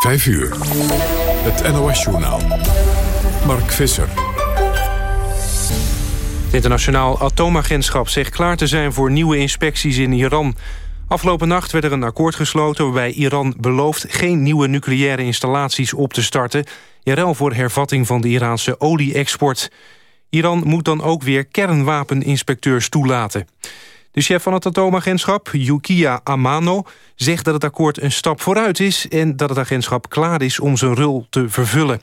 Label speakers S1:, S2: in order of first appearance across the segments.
S1: 5 uur. Het NOS-journaal. Mark Visser.
S2: Het internationaal atoomagentschap zegt klaar te zijn voor nieuwe inspecties in Iran. Afgelopen nacht werd er een akkoord gesloten waarbij Iran belooft geen nieuwe nucleaire installaties op te starten. In ruil voor hervatting van de Iraanse olie-export. Iran moet dan ook weer kernwapeninspecteurs toelaten. De chef van het atoomagentschap, Yukiya Amano, zegt dat het akkoord een stap vooruit is... en dat het agentschap klaar is om zijn rol te vervullen.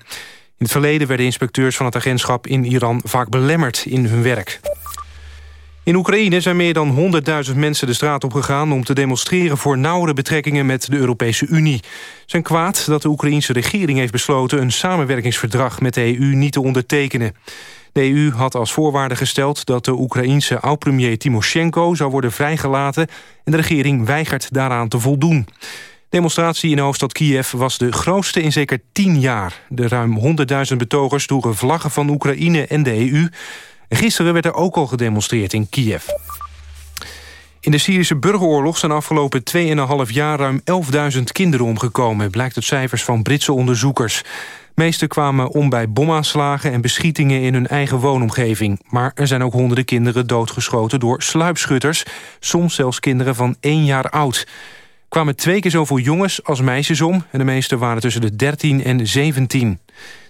S2: In het verleden werden inspecteurs van het agentschap in Iran vaak belemmerd in hun werk. In Oekraïne zijn meer dan 100.000 mensen de straat op gegaan... om te demonstreren voor nauwere betrekkingen met de Europese Unie. Zijn kwaad dat de Oekraïense regering heeft besloten... een samenwerkingsverdrag met de EU niet te ondertekenen. De EU had als voorwaarde gesteld dat de Oekraïense oud-premier Timoshenko zou worden vrijgelaten en de regering weigert daaraan te voldoen. De demonstratie in de hoofdstad Kiev was de grootste in zeker tien jaar. De ruim 100.000 betogers droegen vlaggen van Oekraïne en de EU. gisteren werd er ook al gedemonstreerd in Kiev. In de Syrische burgeroorlog zijn afgelopen 2,5 jaar ruim 11.000 kinderen omgekomen... blijkt uit cijfers van Britse onderzoekers meeste kwamen om bij bomaanslagen en beschietingen in hun eigen woonomgeving. Maar er zijn ook honderden kinderen doodgeschoten door sluipschutters. Soms zelfs kinderen van één jaar oud. kwamen twee keer zoveel jongens als meisjes om... en de meeste waren tussen de 13 en 17.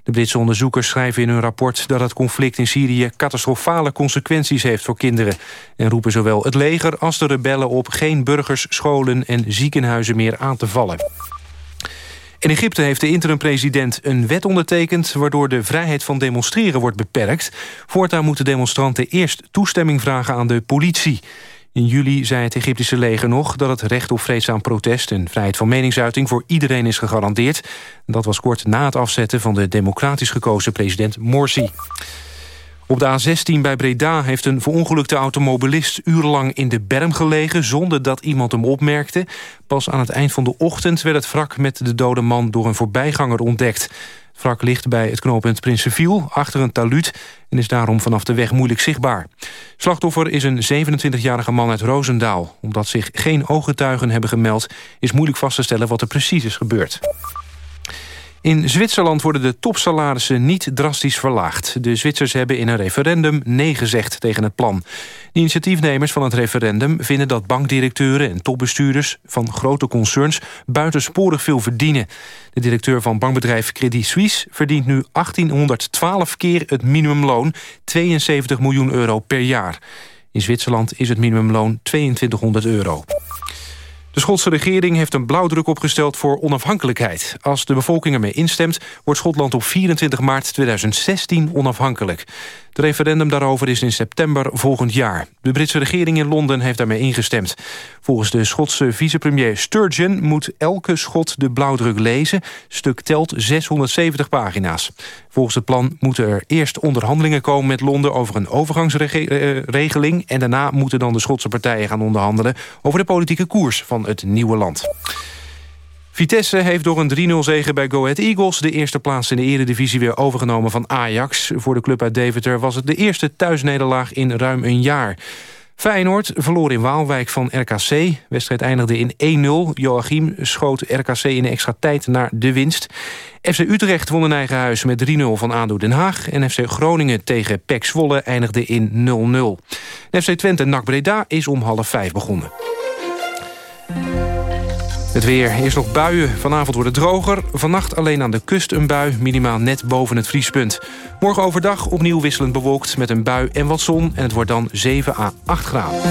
S2: De Britse onderzoekers schrijven in hun rapport dat het conflict in Syrië catastrofale consequenties heeft voor kinderen. En roepen zowel het leger als de rebellen op geen burgers, scholen en ziekenhuizen meer aan te vallen. In Egypte heeft de interim-president een wet ondertekend... waardoor de vrijheid van demonstreren wordt beperkt. Voortaan moeten demonstranten eerst toestemming vragen aan de politie. In juli zei het Egyptische leger nog dat het recht op vreedzaam protest... en vrijheid van meningsuiting voor iedereen is gegarandeerd. Dat was kort na het afzetten van de democratisch gekozen president Morsi. Op de A16 bij Breda heeft een verongelukte automobilist urenlang in de berm gelegen zonder dat iemand hem opmerkte. Pas aan het eind van de ochtend werd het wrak met de dode man door een voorbijganger ontdekt. Het wrak ligt bij het knooppunt Prinsenviel achter een taluut en is daarom vanaf de weg moeilijk zichtbaar. Slachtoffer is een 27-jarige man uit Roosendaal. Omdat zich geen ooggetuigen hebben gemeld is moeilijk vast te stellen wat er precies is gebeurd. In Zwitserland worden de topsalarissen niet drastisch verlaagd. De Zwitsers hebben in een referendum nee gezegd tegen het plan. De initiatiefnemers van het referendum vinden dat bankdirecteuren en topbestuurders van grote concerns buitensporig veel verdienen. De directeur van bankbedrijf Credit Suisse verdient nu 1812 keer het minimumloon, 72 miljoen euro per jaar. In Zwitserland is het minimumloon 2200 euro. De Schotse regering heeft een blauwdruk opgesteld voor onafhankelijkheid. Als de bevolking ermee instemt, wordt Schotland op 24 maart 2016 onafhankelijk. Het referendum daarover is in september volgend jaar. De Britse regering in Londen heeft daarmee ingestemd. Volgens de Schotse vicepremier Sturgeon moet elke Schot de blauwdruk lezen. stuk telt 670 pagina's. Volgens het plan moeten er eerst onderhandelingen komen met Londen... over een overgangsregeling... en daarna moeten dan de Schotse partijen gaan onderhandelen... over de politieke koers van het nieuwe land. Vitesse heeft door een 3-0 zege bij Go Ahead Eagles... de eerste plaats in de eredivisie weer overgenomen van Ajax. Voor de club uit Deventer was het de eerste thuisnederlaag in ruim een jaar. Feyenoord verloor in Waalwijk van RKC. Wedstrijd eindigde in 1-0. Joachim schoot RKC in extra tijd naar de winst. FC Utrecht won in eigen huis met 3-0 van ADO Den Haag. En FC Groningen tegen PEC Zwolle eindigde in 0-0. FC Twente NAC Breda is om half vijf begonnen. Het weer. Eerst nog buien. Vanavond wordt het droger. Vannacht alleen aan de kust een bui, minimaal net boven het vriespunt. Morgen overdag opnieuw wisselend bewolkt met een bui en wat zon. En het wordt dan 7 à 8 graden.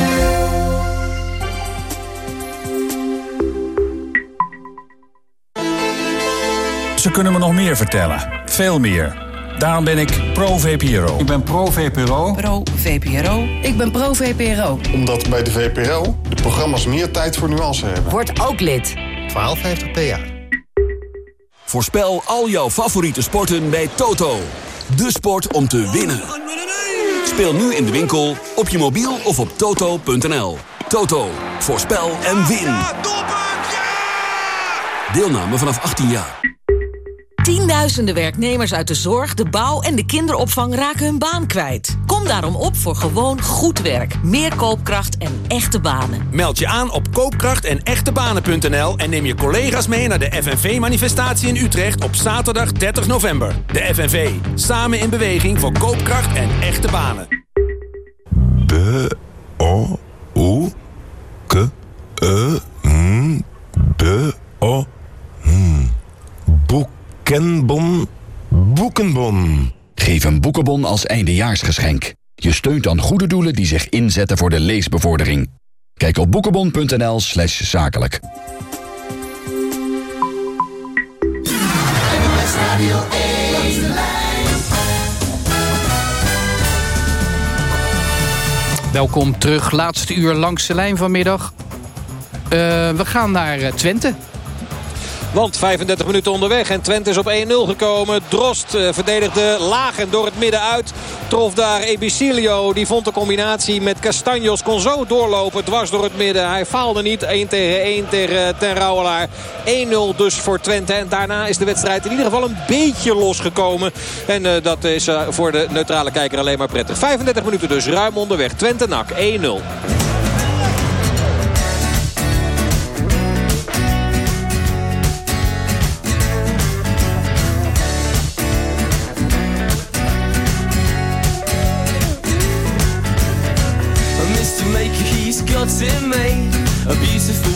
S3: Ze kunnen me nog meer vertellen. Veel meer. Daarom ben ik pro-VPRO.
S4: Ik ben pro-VPRO.
S5: Pro-VPRO. Ik ben pro-VPRO.
S6: Omdat bij de VPRO de programma's meer tijd voor nuance hebben.
S5: Word ook lid.
S7: 1250 per jaar.
S8: Voorspel al jouw favoriete sporten bij Toto. De sport om te winnen. Speel nu in de winkel, op je mobiel of op toto.nl. Toto, voorspel en win. Deelname vanaf 18 jaar.
S9: Tienduizenden werknemers uit de zorg, de bouw en de kinderopvang raken hun baan kwijt. Kom
S4: daarom op voor gewoon goed werk, meer koopkracht en echte banen.
S7: Meld je aan op koopkracht en echtebanen.nl en neem je collega's mee naar de FNV-manifestatie in Utrecht op zaterdag 30 november. De FNV, samen in beweging voor koopkracht en echte banen.
S9: B, O, U, K, E, N, B, O, N. Boekenbon, boekenbon.
S10: Geef een boekenbon als eindejaarsgeschenk. Je steunt dan goede doelen die zich inzetten voor de leesbevordering. Kijk op boekenbon.nl slash zakelijk.
S11: Welkom terug, laatste uur langs de lijn vanmiddag. Uh, we gaan naar uh, Twente.
S12: Want 35 minuten onderweg en Twente is op 1-0 gekomen. Drost uh, verdedigde laag en door het midden uit. Trof daar Ebicilio. Die vond de combinatie met Castanjos. Kon zo doorlopen dwars door het midden. Hij faalde niet. 1 tegen 1 tegen Ten Rouwelaar. 1-0 dus voor Twente. En daarna is de wedstrijd in ieder geval een beetje losgekomen. En uh, dat is voor de neutrale kijker alleen maar prettig. 35 minuten dus ruim onderweg. Twente-Nak 1-0.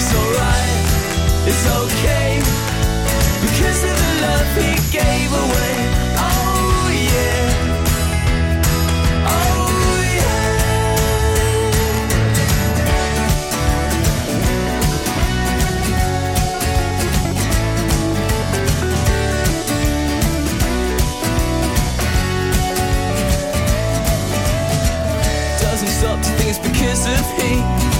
S13: it's alright, it's okay. Because of the love he gave away. Oh yeah. Oh yeah. Doesn't stop to think it's because of he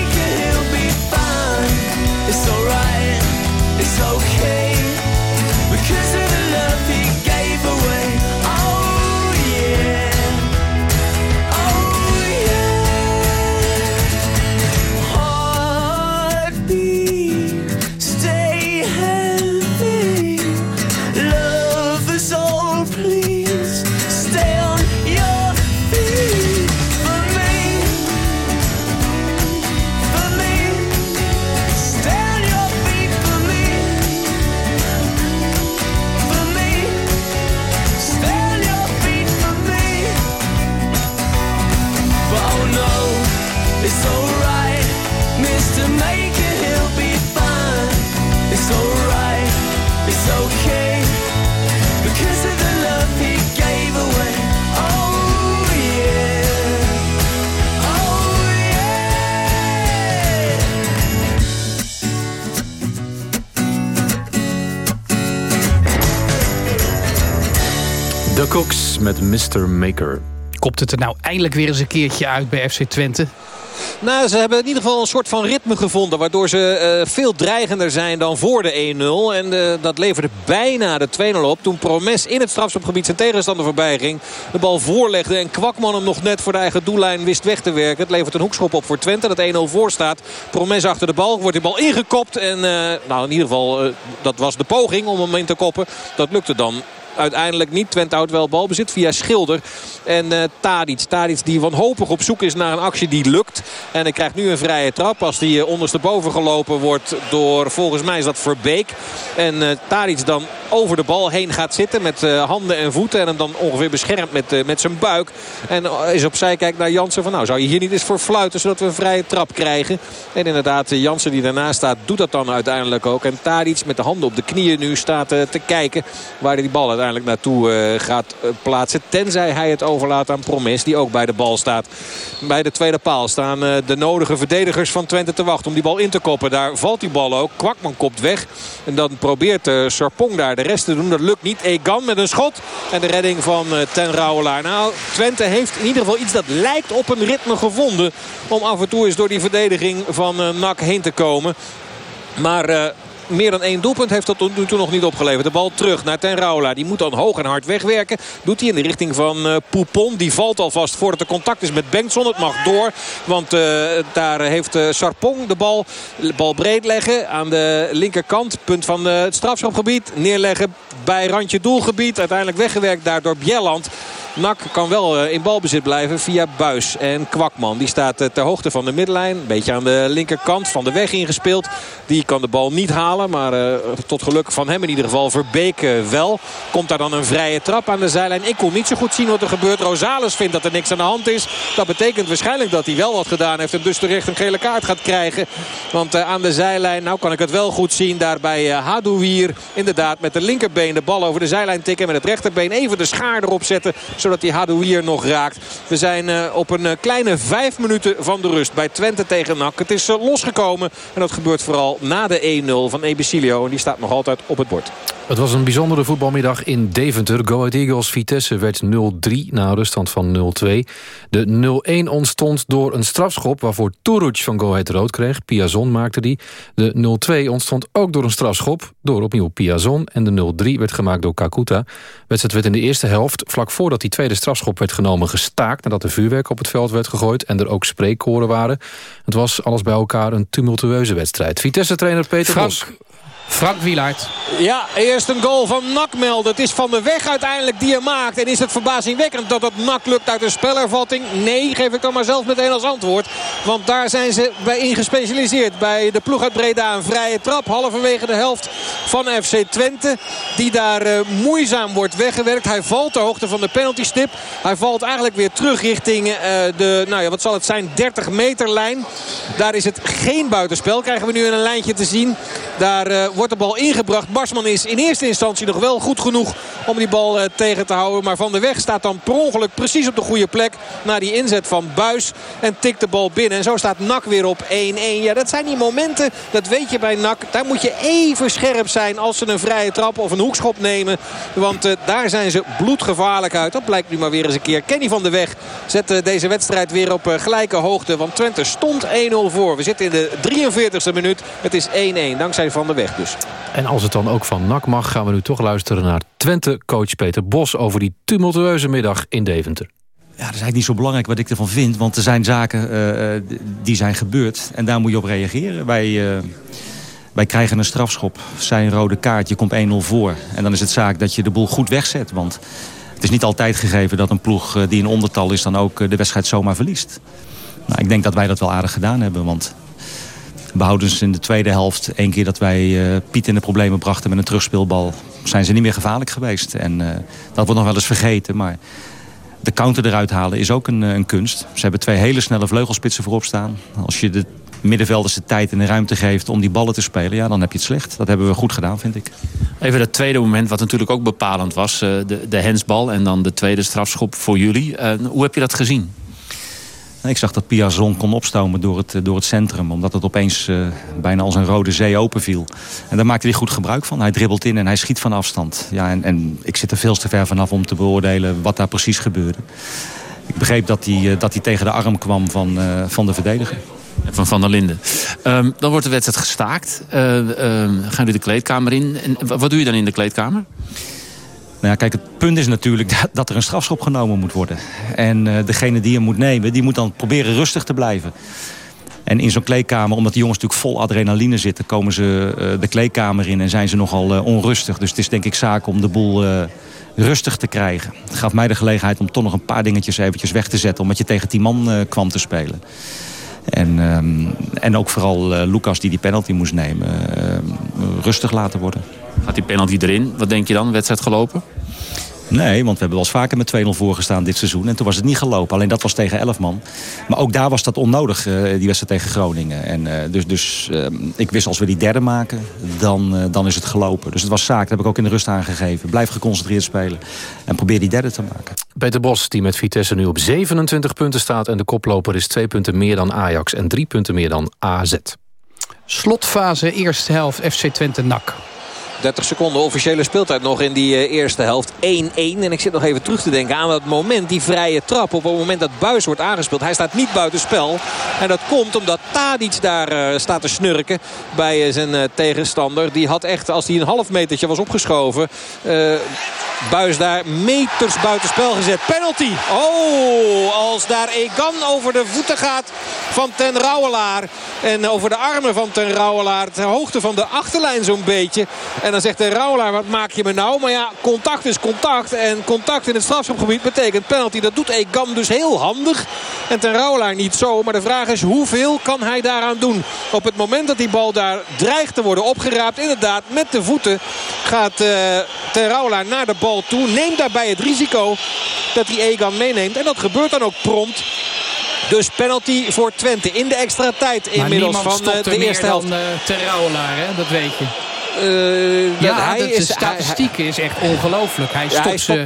S13: It's alright, it's okay
S2: met Mr. Maker.
S11: Komt het er nou eindelijk weer eens een keertje uit bij FC Twente?
S12: Nou, ze hebben in ieder geval een soort van ritme gevonden. Waardoor ze eh, veel dreigender zijn dan voor de 1-0. En eh, dat leverde bijna de 2-0 op. Toen Promes in het strafschopgebied zijn tegenstander voorbij ging. De bal voorlegde en Kwakman hem nog net voor de eigen doellijn wist weg te werken. Het levert een hoekschop op voor Twente. Dat 1-0 voor staat. Promes achter de bal. Wordt die bal ingekopt. En eh, nou, in ieder geval, dat was de poging om hem in te koppen. Dat lukte dan uiteindelijk niet. Twente houdt wel balbezit via Schilder en uh, Tadic. Tadic die wanhopig op zoek is naar een actie die lukt. En hij krijgt nu een vrije trap als die ondersteboven gelopen wordt door volgens mij is dat Verbeek. En uh, Tadic dan over de bal heen gaat zitten met handen en voeten. En hem dan ongeveer beschermt met, met zijn buik. En is opzij kijkt naar Jansen van nou zou je hier niet eens voor fluiten zodat we een vrije trap krijgen. En inderdaad Jansen die daarnaast staat doet dat dan uiteindelijk ook. En Tadic met de handen op de knieën nu staat te kijken waar die bal uiteindelijk naartoe gaat plaatsen. Tenzij hij het overlaat aan Promes die ook bij de bal staat. Bij de tweede paal staan de nodige verdedigers van Twente te wachten om die bal in te koppen. Daar valt die bal ook. Kwakman kopt weg. En dan probeert Sarpong daar de rest te doen. Dat lukt niet. Egan met een schot. En de redding van Ten Rouwelaar. Nou, Twente heeft in ieder geval iets dat lijkt op een ritme gevonden. Om af en toe eens door die verdediging van NAC heen te komen. Maar meer dan één doelpunt heeft dat tot nu toe nog niet opgeleverd. De bal terug naar Ten Raula. Die moet dan hoog en hard wegwerken. Doet hij in de richting van uh, Poupon. Die valt alvast voordat er contact is met Bengtson. Het mag door. Want uh, daar heeft uh, Sarpong de bal, bal breed leggen. Aan de linkerkant. Punt van het strafschopgebied. Neerleggen bij randje doelgebied. Uiteindelijk weggewerkt daar door Bjelland. Nak kan wel in balbezit blijven via Buis en Kwakman. Die staat ter hoogte van de middenlijn. Een beetje aan de linkerkant van de weg ingespeeld. Die kan de bal niet halen. Maar uh, tot geluk van hem in ieder geval Verbeek wel. Komt daar dan een vrije trap aan de zijlijn. Ik kon niet zo goed zien wat er gebeurt. Rosales vindt dat er niks aan de hand is. Dat betekent waarschijnlijk dat hij wel wat gedaan heeft. En dus terecht een gele kaart gaat krijgen. Want aan de zijlijn, nou kan ik het wel goed zien. Daar bij Hadouier inderdaad met de linkerbeen de bal over de zijlijn tikken. Met het rechterbeen even de schaar erop zetten. Zodat die Hadouier nog raakt. We zijn op een kleine vijf minuten van de rust bij Twente tegen NAC. Het is losgekomen. En dat gebeurt vooral na de 1-0 van Ebicilio. En die staat nog altijd op het bord.
S2: Het was een bijzondere voetbalmiddag in Deventer. Go Ahead Eagles Vitesse werd 0-3 na een ruststand van 0-2. De 0-1 ontstond door een strafschop waarvoor Turuc van Go Ahead rood kreeg. Piazon maakte die. De 0-2 ontstond ook door een strafschop door opnieuw Piazon. En de 0-3 werd gemaakt door Kakuta. wedstrijd werd in de eerste helft, vlak voordat die tweede strafschop werd genomen, gestaakt. Nadat er vuurwerk op het veld werd gegooid en er ook spreekkoren waren. Het was alles bij elkaar een tumultueuze wedstrijd. Vitesse-trainer Peter
S11: Frank.
S2: Bos.
S11: Frank Wielaert.
S12: Ja, eerst een goal van melden. Het is Van de Weg uiteindelijk die er maakt. En is het verbazingwekkend dat het Nak lukt uit een spelervatting? Nee, geef ik dan maar zelf meteen als antwoord. Want daar zijn ze bij ingespecialiseerd. Bij de ploeg uit Breda een vrije trap. Halverwege de helft van FC Twente. Die daar uh, moeizaam wordt weggewerkt. Hij valt ter hoogte van de penaltystip. Hij valt eigenlijk weer terug richting uh, de, nou ja, wat zal het zijn, 30 meter lijn. Daar is het geen buitenspel. Krijgen we nu een lijntje te zien. Daar uh, wordt de bal ingebracht. Barsman is in eerste instantie nog wel goed genoeg om die bal uh, tegen te houden. Maar Van der Weg staat dan per ongeluk precies op de goede plek. Na die inzet van Buis. En tikt de bal binnen. En zo staat Nak weer op 1-1. Ja, dat zijn die momenten. Dat weet je bij Nak. Daar moet je even scherp zijn als ze een vrije trap of een hoekschop nemen. Want uh, daar zijn ze bloedgevaarlijk uit. Dat blijkt nu maar weer eens een keer. Kenny van der Weg zet uh, deze wedstrijd weer op gelijke hoogte. Want Twente stond 1-0 voor. We zitten in de 43e minuut. Het is 1-1. Dankzij Van der Weg dus.
S2: En als het dan ook van NAC mag, gaan we nu toch luisteren naar Twente-coach Peter Bos... over die tumultueuze middag in Deventer.
S14: Ja, dat is eigenlijk niet zo belangrijk wat ik ervan vind. Want er zijn zaken uh, die zijn gebeurd. En daar moet je op reageren. Wij, uh, wij krijgen een strafschop. Zij een rode kaart. Je komt 1-0 voor. En dan is het zaak dat je de boel goed wegzet. Want het is niet altijd gegeven dat een ploeg die in ondertal is... dan ook de wedstrijd zomaar verliest. Nou, ik denk dat wij dat wel aardig gedaan hebben. Want behoudens in de tweede helft. één keer dat wij uh, Piet in de problemen brachten met een terugspeelbal... zijn ze niet meer gevaarlijk geweest. En uh, dat wordt nog wel eens vergeten. Maar de counter eruit halen is ook een, een kunst. Ze hebben twee hele snelle vleugelspitsen voorop staan. Als je de middenvelders de tijd en de ruimte geeft om die ballen te spelen... ja, dan heb je het slecht. Dat hebben we goed gedaan, vind ik.
S15: Even dat tweede moment, wat natuurlijk ook bepalend was. de, de hensbal en dan de tweede strafschop voor jullie. hoe heb je dat gezien?
S14: Ik zag dat Piazon kon opstomen door het, door het centrum. Omdat het opeens uh, bijna als een rode zee open viel. En daar maakte hij goed gebruik van. Hij dribbelt in en hij schiet van afstand. Ja, en, en ik zit er veel te ver vanaf om te beoordelen wat daar precies gebeurde. Ik begreep dat hij, uh, dat hij tegen de arm kwam van, van de verdediger.
S15: Van Van der Linden. Um, dan wordt de wedstrijd gestaakt. gaan jullie de kleedkamer in. En wat doe je dan in de kleedkamer?
S14: Nou ja, kijk, het punt is natuurlijk dat er een strafschop genomen moet worden. En uh, degene die hem moet nemen, die moet dan proberen rustig te blijven. En in zo'n kleedkamer, omdat die jongens natuurlijk vol adrenaline zitten... komen ze uh, de kleedkamer in en zijn ze nogal uh, onrustig. Dus het is denk ik zaak om de boel rustig te krijgen. Het gaf mij de gelegenheid om toch nog een paar dingetjes eventjes weg te zetten... omdat je tegen die man eh, kwam te spelen. En, ehm, en ook vooral Lucas die die penalty moest nemen. rustig laten worden.
S15: Gaat die penalty erin? Wat denk je dan? Wedstrijd gelopen?
S14: Nee, want we hebben wel eens vaker met 2-0 voorgestaan dit seizoen. En toen was het niet gelopen. Alleen dat was tegen 11 man. Maar ook daar was dat onnodig, eh, die wedstrijd tegen Groningen. En, eh, dus dus eh, ik wist als we die derde maken, dan, dan is het gelopen. Dus het was zaak, dat heb ik ook in de rust aangegeven. Blijf geconcentreerd spelen. En probeer die derde te maken.
S16: Peter Bos, die met Vitesse nu op 27 punten staat... en de koploper is twee punten meer dan Ajax en drie punten meer dan AZ.
S11: Slotfase, eerste helft, FC Twente NAC.
S12: 30 seconden officiële speeltijd nog in die eh, eerste helft. 1-1. En ik zit nog even terug te denken aan dat moment, die vrije trap. Op het moment dat Buis wordt aangespeeld. Hij staat niet buiten spel. En dat komt omdat Tadic daar eh, staat te snurken bij eh, zijn tegenstander. Die had echt, als hij een half metertje was opgeschoven... Buis daar meters buiten spel gezet. Penalty. Oh, als daar Egan over de voeten gaat van Ten Rouwelaar. En over de armen van Ten Rouwelaar. Ter hoogte van de achterlijn zo'n beetje. Dan zegt Rouwelaar, wat maak je me nou? Maar ja, contact is contact. En contact in het strafschopgebied betekent penalty. Dat doet Egan dus heel handig. En Ten niet zo. Maar de vraag is, hoeveel kan hij daaraan doen? Op het moment dat die bal daar dreigt te worden opgeraapt. Inderdaad, met de voeten gaat uh, Ten naar de bal toe. Neemt daarbij het risico dat hij Egan meeneemt. En dat gebeurt dan ook prompt. Dus penalty voor Twente in de extra tijd inmiddels van uh, de eerste helft.
S11: Dan, uh, Ter Rouwelaar, hè? dat weet je.
S12: Uh,
S11: ja, hij dat is, de statistiek hij, is echt ongelooflijk. Hij stopt,
S12: stopt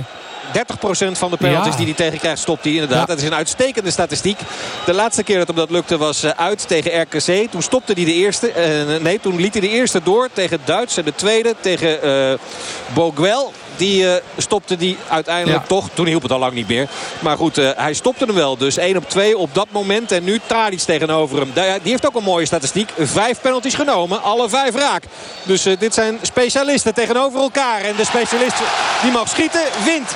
S12: 30% van de penalties ja. die hij tegenkrijgt stopt hij inderdaad. Ja. Dat is een uitstekende statistiek. De laatste keer dat hem dat lukte was uh, uit tegen RKC. Toen stopte hij de eerste. Uh, nee, toen liet hij de eerste door tegen Duits. En de tweede tegen uh, Boguel. Die uh, stopte die uiteindelijk ja. toch. Toen hielp het al lang niet meer. Maar goed, uh, hij stopte hem wel. Dus 1 op 2 op dat moment. En nu Tadic tegenover hem. Die heeft ook een mooie statistiek. Vijf penalties genomen. Alle vijf raak. Dus uh, dit zijn specialisten tegenover elkaar. En de specialist die mag schieten, wint.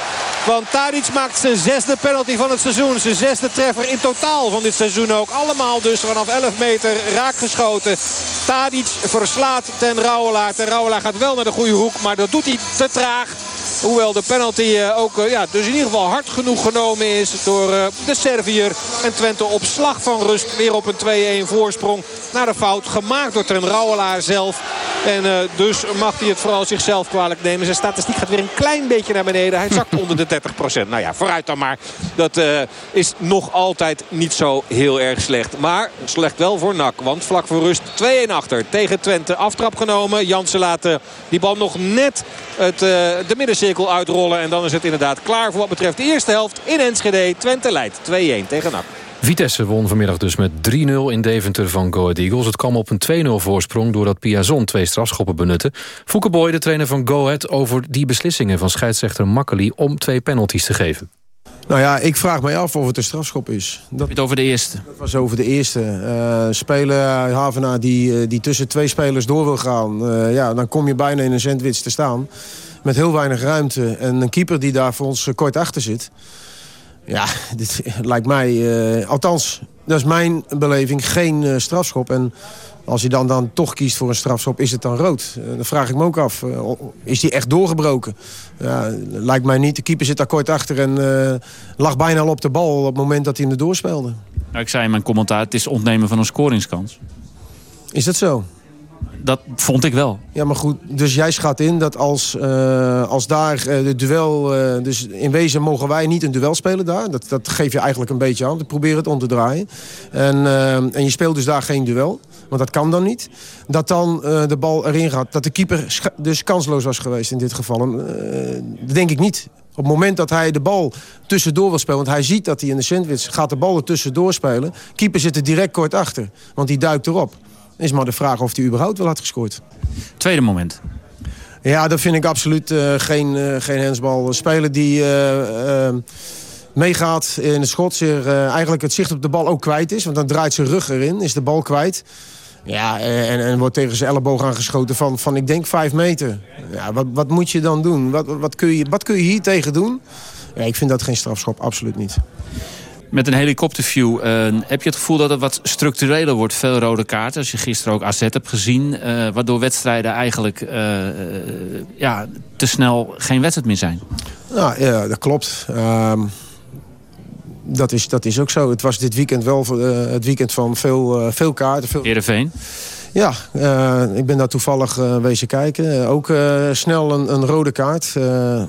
S12: Want Tadic maakt zijn zesde penalty van het seizoen. Zijn zesde treffer in totaal van dit seizoen ook. Allemaal dus vanaf 11 meter raak geschoten. Tadic verslaat Ten Rouwelaar. Ten Rouwelaar gaat wel naar de goede hoek. Maar dat doet hij te traag. Hoewel de penalty ook ja, dus in ieder geval hard genoeg genomen is door de Serviër. En Twente op slag van rust weer op een 2-1 voorsprong. Naar de fout gemaakt door Ten Rouwelaar zelf. En uh, dus mag hij het vooral zichzelf kwalijk nemen. Zijn statistiek gaat weer een klein beetje naar beneden. Hij zakt onder de 30%. Nou ja, vooruit dan maar. Dat uh, is nog altijd niet zo heel erg slecht. Maar slecht wel voor NAC. Want vlak voor rust 2-1 achter. Tegen Twente aftrap genomen. Jansen laat die bal nog net het, de uitrollen. En dan is het inderdaad klaar voor wat betreft de eerste helft in Enschede. Twente leidt 2-1 tegen NAC.
S16: Vitesse won vanmiddag dus met 3-0 in Deventer van Go Ahead Eagles. Het kwam op een 2-0 voorsprong doordat Piazon twee strafschoppen benutte. Foukeboy, de trainer van Go Ahead, over die beslissingen van scheidsrechter Makkeli... om twee penalties te geven.
S17: Nou ja, ik vraag mij af of het een strafschop is.
S15: Dat, het over de eerste?
S17: Dat was over de eerste. Uh, spelen Havenaar die, uh, die tussen twee spelers door wil gaan... Uh, ja, dan kom je bijna in een sandwich te staan. Met heel weinig ruimte. En een keeper die daar voor ons kort achter zit... Ja, dit lijkt mij, uh, althans, dat is mijn beleving, geen uh, strafschop. En als je dan, dan toch kiest voor een strafschop, is het dan rood? Uh, dan vraag ik me ook af, is die echt doorgebroken? Ja, lijkt mij niet. De keeper zit daar kort achter en lag bijna al op de bal... op het moment dat hij hem erdoor speelde.
S15: Nou, ik zei in mijn commentaar, het is ontnemen van een scoringskans.
S17: Is dat zo?
S15: Dat vond ik wel.
S17: Ja, maar goed, dus jij schat in dat als, uh, als daar uh, de duel... Uh, dus in wezen mogen wij niet een duel spelen daar. Dat, dat geef je eigenlijk een beetje aan. We proberen het om te draaien. En, en je speelt dus daar geen duel. Want dat kan dan niet. Dat dan de bal erin gaat. Dat de keeper dus kansloos was geweest in dit geval. dat denk ik niet. Op het moment dat hij de bal tussendoor wil spelen... want hij ziet dat hij in de sandwich gaat de bal er tussendoor spelen... keeper zit er direct kort achter, want die duikt erop is maar de vraag of hij überhaupt wel had gescoord.
S15: Tweede moment.
S17: Ja, dat vind ik absoluut uh, geen, uh, geen hensbal. Speler die uh, meegaat in het schot, zich, eigenlijk het zicht op de bal ook kwijt is. Want dan draait zijn rug erin, is de bal kwijt. Ja, en, en wordt tegen zijn elleboog aangeschoten van, van ik denk vijf meter. Ja, wat, wat moet je dan doen? Wat, wat, kun je, wat kun je hier tegen doen? Ja, ik vind dat geen strafschop, absoluut niet.
S15: Met een helikopterview uh, heb je het gevoel dat het wat structureler wordt. Veel rode kaarten, als je gisteren ook AZ hebt gezien. Uh, waardoor wedstrijden eigenlijk uh, ja, te snel geen wedstrijd meer zijn.
S17: Nou, ja, dat klopt. Ehm, dat, is, dat is ook zo. Het was dit weekend wel uh, het weekend van veel, uh, veel kaarten. Veel...
S15: Heerenveen?
S17: Ja, uh, ik ben daar toevallig wezen kijken. ook snel een, een, rode kaart.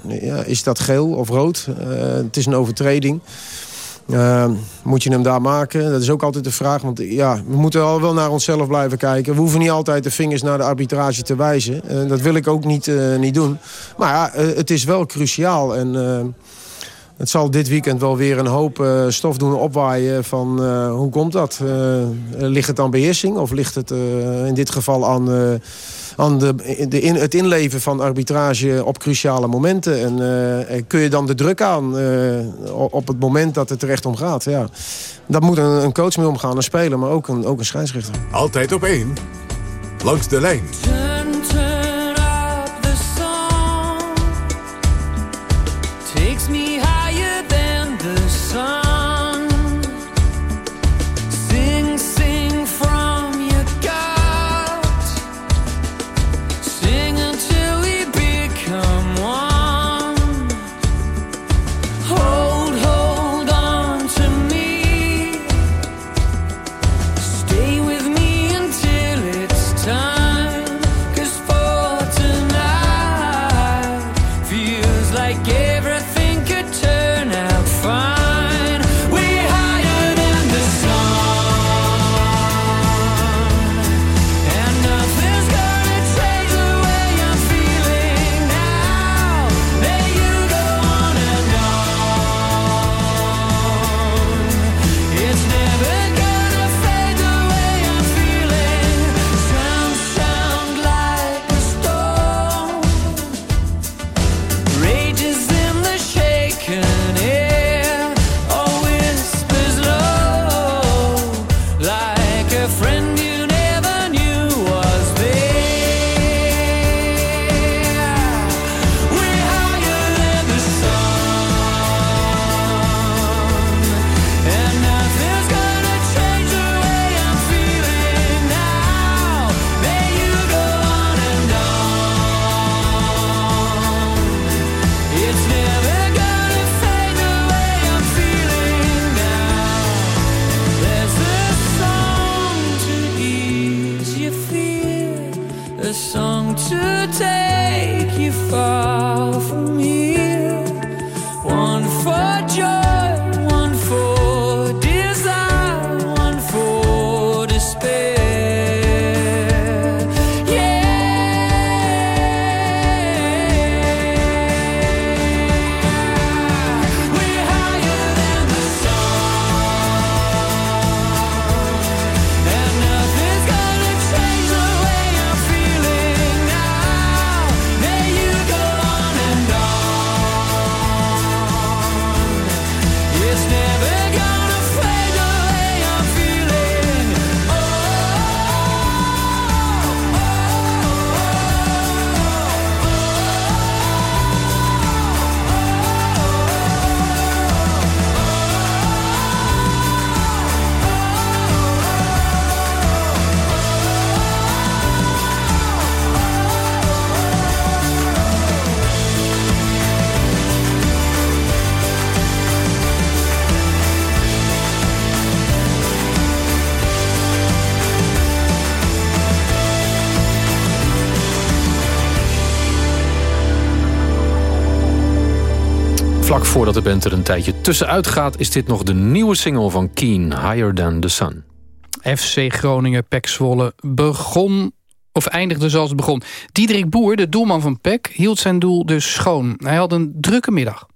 S17: ja, is dat geel of rood? het is een overtreding. Moet je hem daar maken? Dat is ook altijd de vraag. Want ja, we moeten al wel naar onszelf blijven kijken. We hoeven niet altijd de vingers naar de arbitrage te wijzen. dat wil ik ook niet, niet doen. Maar ja, het is wel cruciaal. En het zal dit weekend wel weer een hoop stof doen opwaaien van hoe komt dat? Ligt het aan beheersing of ligt het in dit geval aan, aan de, in, het inleven van arbitrage op cruciale momenten? En kun je dan de druk aan op het moment dat het terecht om gaat? Ja. Dat moet een, een coach mee omgaan, een speler, maar ook een, ook een scheidsrechter.
S1: Altijd op één, langs de lijn.
S16: Voordat de band er een tijdje tussenuit gaat... is dit nog de nieuwe single van Keen, Higher Than The Sun.
S11: FC Groningen, Pek Zwolle, begon of eindigde zoals het begon. Diederik Boer, de doelman van PEC, hield zijn doel dus schoon. Hij had een drukke middag.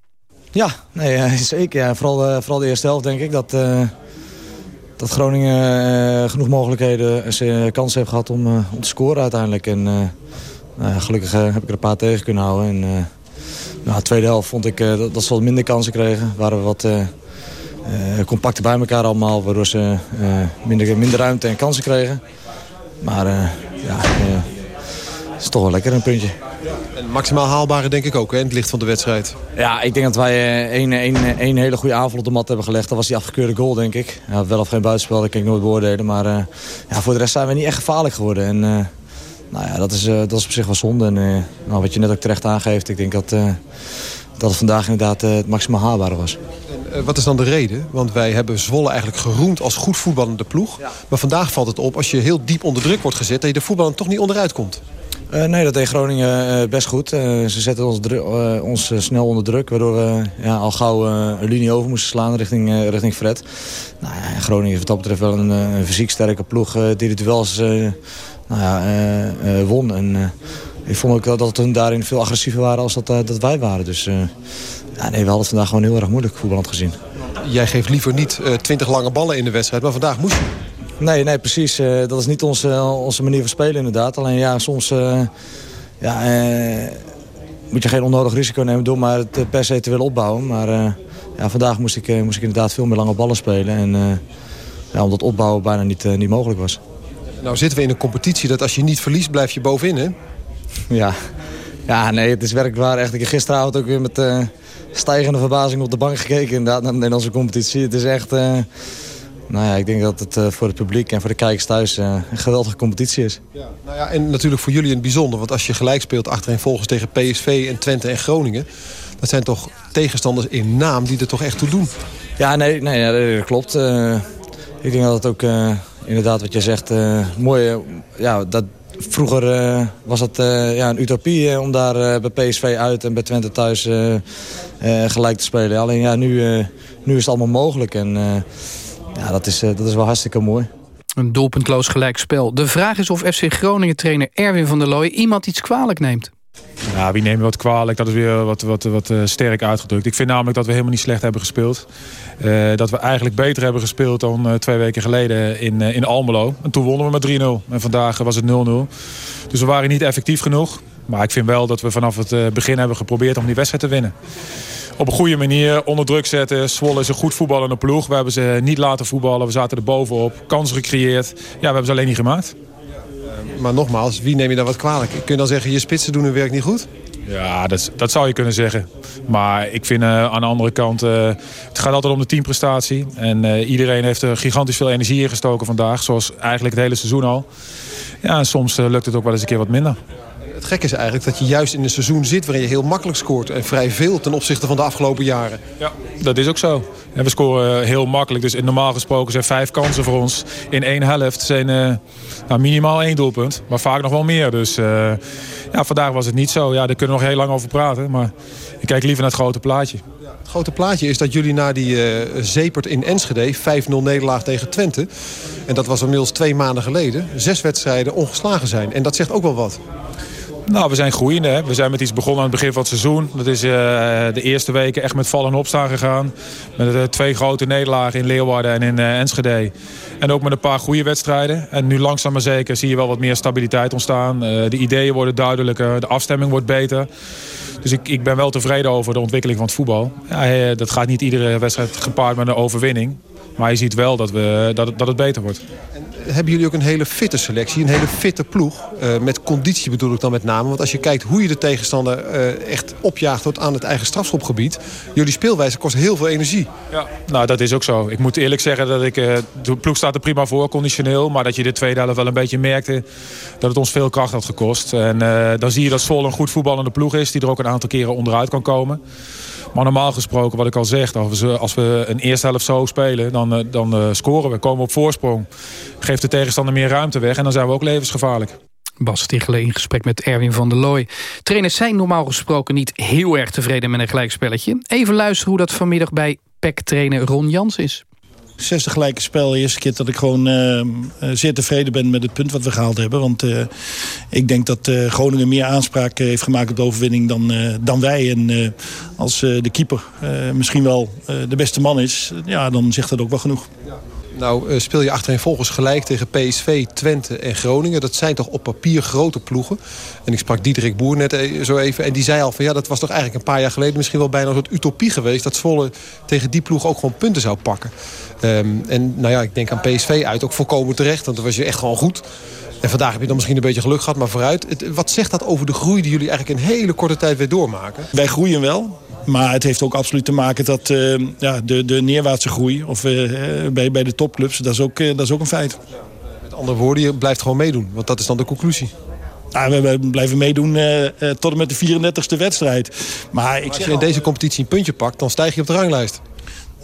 S18: Ja, nee, zeker. Ja. Vooral, uh, vooral de eerste helft denk ik. Dat, uh, dat Groningen uh, genoeg mogelijkheden en kansen heeft gehad om, om te scoren uiteindelijk. En nou gelukkig heb ik er een paar tegen kunnen houden. En, nou, de tweede helft vond ik uh, dat, dat, ze wat minder kansen kregen. Waren we wat uh, uh, compacter bij elkaar allemaal. Waardoor ze minder, minder ruimte en kansen kregen. Maar ja, het is toch wel lekker een puntje.
S19: En maximaal haalbare denk ik ook hè, in het licht van de wedstrijd.
S18: Ja, ik denk dat wij één, één, één hele goede aanval op de mat hebben gelegd. Dat was die afgekeurde goal, denk ik. Ja, wel of geen buitenspel, dat kan ik nooit beoordelen. Maar ja, voor de rest zijn we niet echt gevaarlijk geworden. En, nou ja, dat is, uh, dat is op zich wel zonde. En uh, nou, wat je net ook terecht aangeeft, ik denk dat, uh, dat het vandaag inderdaad het maximaal haalbare was.
S19: En, wat is dan de reden? Want wij hebben Zwolle eigenlijk geroemd als goed voetballende ploeg. Maar vandaag valt het op, als je heel diep onder druk wordt gezet... dat je de voetballer toch niet onderuit komt.
S18: Uh, nee, dat deed Groningen uh, best goed. Uh, ze zetten ons, ons snel onder druk. Waardoor we ja, al gauw een linie over moesten slaan richting, richting Fred. Nou, ja, Groningen is wat dat betreft wel een, een fysiek sterke ploeg. die het wel eens nou ja, won. En ik vond ook dat hun daarin veel agressiever waren als dat, dat wij waren. Dus ja, nee, we hadden het vandaag gewoon heel erg moeilijk voetballend gezien.
S19: Jij geeft liever niet twintig lange ballen in de wedstrijd. Maar vandaag moest je.
S18: Nee, nee precies. Dat is niet onze, onze manier van spelen inderdaad. Alleen ja, soms ja, moet je geen onnodig risico nemen door maar het per se te willen opbouwen. Maar ja, vandaag moest ik, moest ik inderdaad veel meer lange ballen spelen. En ja, omdat opbouwen bijna niet, niet mogelijk was.
S19: Nou zitten we in een competitie dat als je niet verliest blijf je bovenin hè?
S18: Ja, ja nee, het is werkelijk waar. Echt, ik heb gisteravond ook weer met stijgende verbazing op de bank gekeken inderdaad, naar de Nederlandse competitie. Het is echt... Nou ja, ik denk dat het uh, voor het publiek en voor de kijkers thuis uh, een geweldige competitie is.
S19: Ja, nou ja, en natuurlijk voor jullie in het bijzonder. Want als je gelijk speelt achterin volgens tegen PSV en Twente en Groningen... dat zijn toch tegenstanders in naam die er toch echt toe doen.
S18: Ja, nee, nee dat klopt. Uh, ik denk dat het ook inderdaad wat je zegt mooi... ja, dat, vroeger was het ja, een utopie om daar bij PSV uit en bij Twente thuis gelijk te spelen. Alleen ja, nu, nu is het allemaal mogelijk en... Ja, dat is, dat is wel hartstikke mooi.
S11: Een doelpuntloos gelijkspel. De vraag is of FC Groningen-trainer Erwin van der Looy iemand iets kwalijk neemt.
S20: Ja, wie neemt wat kwalijk? Dat is weer wat, wat, wat uh, sterk uitgedrukt. Ik vind namelijk dat we helemaal niet slecht hebben gespeeld. Uh, dat we eigenlijk beter hebben gespeeld dan uh, twee weken geleden in, in Almelo. En toen wonnen we met 3-0. En vandaag was het 0-0. Dus we waren niet effectief genoeg. Maar ik vind wel dat we vanaf het begin hebben geprobeerd om die wedstrijd te winnen op een goede manier onder druk zetten. Zwolle is een goed voetballende ploeg. We hebben ze niet laten voetballen. We zaten er bovenop. Kansen gecreëerd. Ja, we hebben ze alleen niet gemaakt.
S19: Maar nogmaals, wie neem je dan wat kwalijk? Kun je dan zeggen, je spitsen doen hun werk niet goed?
S20: Ja, dat, dat zou je kunnen zeggen. Maar ik vind uh, aan de andere kant... Uh, het gaat altijd om de teamprestatie. En iedereen heeft er gigantisch veel energie in gestoken vandaag. Zoals eigenlijk het hele seizoen al. Ja, en soms lukt het ook wel eens een keer wat minder.
S19: Het gekke is eigenlijk dat je juist in een seizoen zit... waarin je heel makkelijk scoort. En vrij veel ten opzichte van de afgelopen jaren.
S20: Ja, dat is ook zo. En we scoren heel makkelijk. Dus normaal gesproken zijn vijf kansen voor ons. In één helft zijn uh, nou, minimaal één doelpunt. Maar vaak nog wel meer. Dus uh, ja, vandaag was het niet zo. Ja, daar kunnen we nog heel lang over praten. Maar ik kijk liever naar het grote plaatje.
S19: Het grote plaatje is dat jullie na die uh, Zepert in Enschede... 5-0 nederlaag tegen Twente... en dat was inmiddels twee maanden geleden... zes wedstrijden ongeslagen zijn. En dat zegt ook wel wat.
S20: Nou, we zijn groeiende. Hè. We zijn met iets begonnen aan het begin van het seizoen. Dat is uh, de eerste weken echt met vallen en opstaan gegaan. Met uh, twee grote nederlagen in Leeuwarden en in uh, Enschede. En ook met een paar goede wedstrijden. En nu langzaam maar zeker zie je wel wat meer stabiliteit ontstaan. de ideeën worden duidelijker, de afstemming wordt beter. Dus ik, ik ben wel tevreden over de ontwikkeling van het voetbal. Ja, dat gaat niet iedere wedstrijd gepaard met een overwinning. Maar je ziet wel dat, we, dat, het, dat het beter wordt.
S19: En hebben jullie ook een hele fitte selectie, een hele fitte ploeg? Uh, met conditie bedoel ik dan met name. Want als je kijkt hoe je de tegenstander uh, echt opjaagt tot aan het eigen strafschopgebied... jullie speelwijze kost heel veel energie.
S20: Ja, nou dat is ook zo. Ik moet eerlijk zeggen dat ik... Uh, de ploeg staat er prima voor, conditioneel. Maar dat je de tweede helft wel een beetje merkte dat het ons veel kracht had gekost. En dan zie je dat Zwolle een goed voetballende ploeg is... die er ook een aantal keren onderuit kan komen. Maar normaal gesproken, wat ik al zeg, als we, als we een eerste helft zo spelen, dan, eh, dan scoren we. Komen op voorsprong. Geeft de tegenstander meer ruimte weg en dan zijn we ook levensgevaarlijk.
S11: Bas Stichelen in gesprek met Erwin van der Looy. Trainers zijn normaal gesproken niet heel erg tevreden met een gelijkspelletje. Even luisteren hoe dat vanmiddag bij PEC-trainer Ron Jans is
S21: zesde gelijke spel. De eerste keer dat ik gewoon uh, zeer tevreden ben met het punt wat we gehaald hebben. Want uh, ik denk dat uh, Groningen meer aanspraak heeft gemaakt op de overwinning dan, dan wij. En als de keeper misschien wel de beste man is, ja, dan zegt dat ook wel genoeg.
S19: Nou uh, speel je achterin volgens gelijk tegen PSV, Twente en Groningen. Dat zijn toch op papier grote ploegen. En ik sprak Diederik Boer net e- zo even. En die zei al van ja, dat was toch eigenlijk een paar jaar geleden... misschien wel bijna een soort utopie geweest... dat Zwolle tegen die ploeg ook gewoon punten zou pakken. Um, en nou ja, ik denk aan PSV uit ook volkomen terecht. Want dan was je echt gewoon goed. En vandaag heb je dan misschien een beetje geluk gehad, maar vooruit. Wat zegt dat over de groei die jullie eigenlijk in hele korte tijd weer doormaken?
S21: Wij groeien wel. Maar het heeft ook absoluut te maken dat uh, ja, de, de neerwaartse groei... of uh, bij, bij de topclubs, dat is, ook, uh, dat is ook een feit.
S19: Met andere woorden, je blijft gewoon meedoen. Want dat is dan de conclusie.
S21: nou, we, blijven meedoen tot en met de 34ste wedstrijd. Maar ik
S19: als je in deze competitie een puntje pakt, dan stijg je op de ranglijst.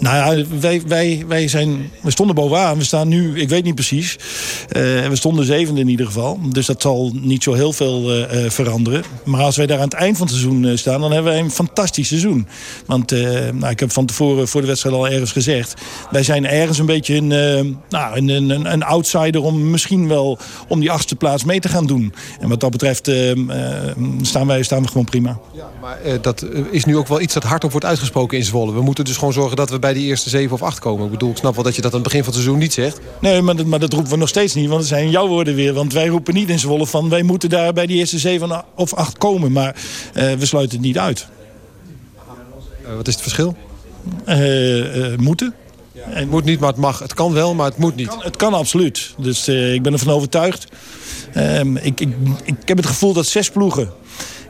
S21: Nou ja, wij, wij, wij zijn, we stonden bovenaan. We staan nu, ik weet niet precies. Uh, we stonden zevende in ieder geval. Dus dat zal niet zo heel veel uh, veranderen. Maar als wij daar aan het eind van het seizoen staan... dan hebben wij een fantastisch seizoen. Want nou, ik heb van tevoren voor de wedstrijd al ergens gezegd... wij zijn ergens een beetje een, nou, een, een, een, outsider... om misschien wel om die achtste plaats mee te gaan doen. En wat dat betreft staan, wij, staan we gewoon prima.
S19: Ja, maar dat is nu ook wel iets dat hardop wordt uitgesproken in Zwolle. We moeten dus gewoon zorgen dat we bij die eerste zeven of acht komen. Ik bedoel, ik snap wel dat je dat aan het begin van het seizoen niet zegt.
S21: Nee, maar dat, maar dat roepen we nog steeds niet. Want het zijn jouw woorden weer. Want wij roepen niet in Zwolle van... wij moeten daar bij die eerste zeven of acht komen. Maar uh, we sluiten het niet uit.
S19: Uh, wat is het verschil?
S21: Uh, moeten.
S19: Het moet niet, maar het mag. Het kan wel, maar het moet niet.
S21: Het kan, het kan absoluut. Dus ik ben ervan overtuigd. Ehm, ik, ik, ik heb het gevoel dat zes ploegen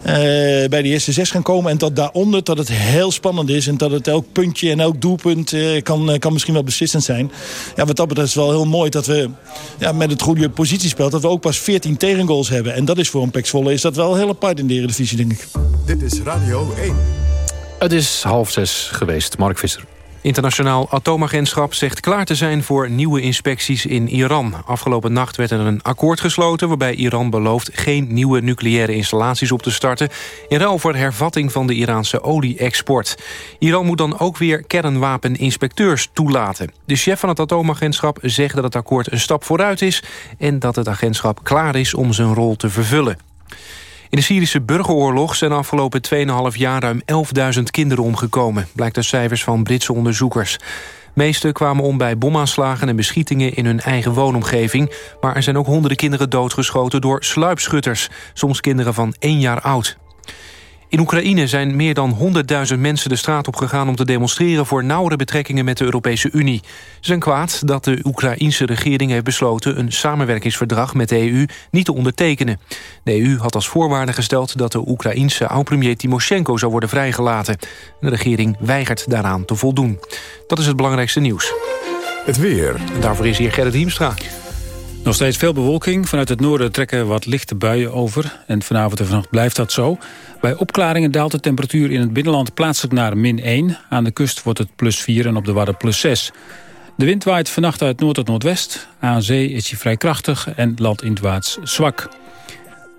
S21: bij de eerste zes gaan komen. En dat daaronder dat het heel spannend is. En dat het elk puntje en elk doelpunt uh, kan, uh, kan misschien wel beslissend zijn. Ja, wat dat betreft is het wel heel mooi dat we ja, met het goede positiespel... dat we ook pas 14 tegengoals hebben. En dat is voor een Pek is dat wel heel apart in de Eredivisie, denk ik.
S1: Dit is Radio 1.
S16: Het is half zes geweest. Mark Visser.
S2: Internationaal atoomagentschap zegt klaar te zijn voor nieuwe inspecties in Iran. Afgelopen nacht werd er een akkoord gesloten... waarbij Iran belooft geen nieuwe nucleaire installaties op te starten... in ruil voor hervatting van de Iraanse olie-export. Iran moet dan ook weer kernwapeninspecteurs toelaten. De chef van het atoomagentschap zegt dat het akkoord een stap vooruit is... en dat het agentschap klaar is om zijn rol te vervullen. In de Syrische burgeroorlog zijn afgelopen 2,5 jaar ruim 11.000 kinderen omgekomen, blijkt uit cijfers van Britse onderzoekers. Meeste kwamen om bij bomaanslagen en beschietingen in hun eigen woonomgeving. Maar er zijn ook honderden kinderen doodgeschoten door sluipschutters. Soms kinderen van één jaar oud. In Oekraïne zijn meer dan 100.000 mensen de straat op gegaan om te demonstreren voor nauwere betrekkingen met de Europese Unie. Ze zijn kwaad dat de Oekraïense regering heeft besloten een samenwerkingsverdrag met de EU niet te ondertekenen. De EU had als voorwaarde gesteld dat de Oekraïense oud-premier Timoshenko zou worden vrijgelaten. De regering weigert daaraan te voldoen. Dat is het belangrijkste nieuws.
S1: Het weer.
S2: En daarvoor is hier Gerrit Hiemstra.
S22: Nog steeds veel bewolking. Vanuit het noorden trekken wat lichte buien over. En vanavond en vannacht blijft dat zo. Bij opklaringen daalt de temperatuur in het binnenland plaatselijk naar min 1. Aan de kust wordt het plus 4 en op de Wadden plus 6. De wind waait vannacht uit noord tot noordwest. Aan zee is hij vrij krachtig en landinwaarts zwak.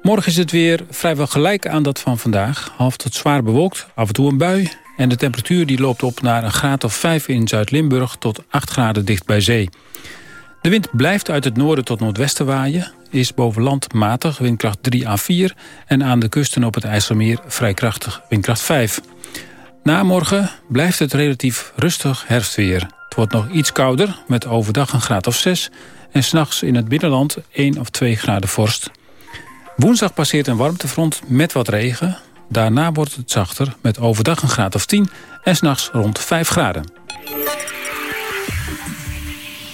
S22: Morgen is het weer vrijwel gelijk aan dat van vandaag. Half tot zwaar bewolkt, af en toe een bui. En de temperatuur die loopt op naar een graad of 5 in Zuid-Limburg... tot 8 graden dicht bij zee. De wind blijft uit het noorden tot noordwesten waaien. Is boven land matig, windkracht 3 à 4. En aan de kusten op het IJsselmeer vrij krachtig, windkracht 5. Na morgen blijft het relatief rustig herfstweer. Het wordt nog iets kouder, met overdag een graad of 6. En s'nachts in het binnenland 1 of 2 graden vorst. Woensdag passeert een warmtefront met wat regen. Daarna wordt het zachter, met overdag een graad of 10. En s'nachts rond 5 graden.